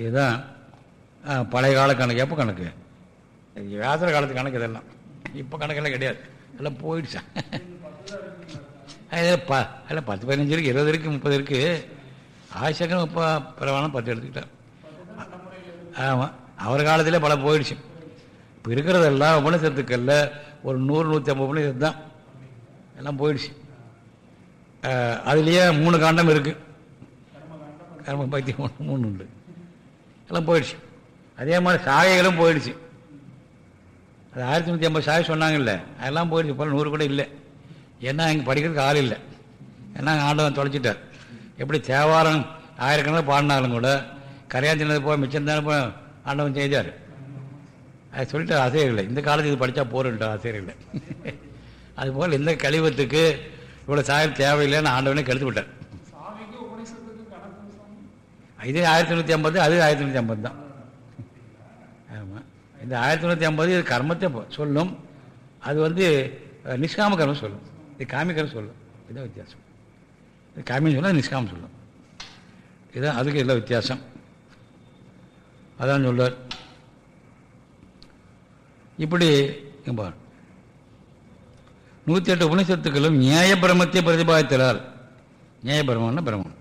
[SPEAKER 1] இதுதான் பழைய கால கணக்கு. எப்போ கணக்கு? வியாசர காலத்து கணக்கு இதெல்லாம். இப்போ கணக்கெல்லாம் கிடையாது. எல்லாம் போயிடுச்சா. அதில் ப அதில் பத்து பதினஞ்சு இருக்குது இருபது இருக்குது முப்பது இருக்குது ஆயிஷக்கன் இப்போ பிரமாணம் பத்து எடுத்துக்கிட்டார். ஆமாம் அவர் காலத்திலே பல போயிடுச்சு. இப்போ இருக்கிறதெல்லாம் உபநிஷத்துக்களில் ஒரு நூறு நூற்றி ஐம்பது உபநிஷத்து தான். எல்லாம் போயிடுச்சு. அதுலேயே மூணு காண்டம் இருக்குது கர்ம பக்தி மூணு உண்டு. எல்லாம் போயிடுச்சு. அதே மாதிரி சாகைகளும் போயிடுச்சு. அது ஆயிரத்தி நூற்றி ஐம்பது சாகை சொன்னாங்கல்ல அதெல்லாம் போயிடுச்சு. போல நூறு கூட இல்லை. ஏன்னா இங்கே படிக்கிறதுக்கு ஆள் இல்லை. ஏன்னா ஆண்டவன் தொலைச்சிட்டார். எப்படி தேவாரம் ஆயிரக்கணக்கில் பாடினாலும் கூட கரையாந்தினது போய் மிச்சம் தானே போய் ஆண்டவன் செய்தார். அது சொல்லிட்டு ஆசிரியர்கள் இந்த காலத்துக்கு இது படித்தா போருன்ட்டு ஆசிரியர்கள் அதுபோல் இந்த கழிவத்துக்கு இவ்வளோ சாயம் தேவையில்லைன்னு ஆண்டவனே கெடுத்து விட்டார். இது ஆயிரத்தி தொண்ணூற்றி ஐம்பது அது ஆயிரத்தி தொண்ணூற்றி ஐம்பது தான். இந்த ஆயிரத்தி தொண்ணூற்றி ஐம்பது இது கர்மத்தை சொல்லும். அது வந்து நிஷ்காம கர்மம் சொல்லும். இது காமிக்கர்மம் சொல்லும். இதுதான் வித்தியாசம். இது காமின்னு சொல்லும் நிஷ்காமம் சொல்லும். இதுதான் அதுக்கு இல்லை வித்தியாசம். அதான் சொல்வார் இப்படி நூற்றி எட்டு உபனிஷத்துக்களும் நியாய பிரமத்தை பிரதிபாதித்தலால். நியாய பிரமம்னா பிரமம்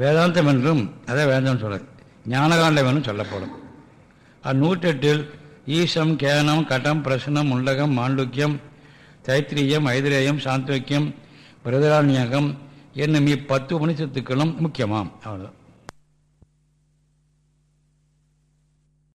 [SPEAKER 1] வேதாந்தம் என்றும் அதை வேதாந்தம் சொல்ல ஞானகாண்டம் என்றும் சொல்லப்படும். அந்நூற்றெட்டில் ஈசம் கேனம் கடம் பிரசனம் முண்டகம் மாண்டுக்கியம் தைத்திரியம் ஐதிரேயம் சாந்தோக்கியம் பிரதராணியகம் என்னும் இப்பத்து உபனிஷத்துக்களும் முக்கியமாம். அவ்வளோதான்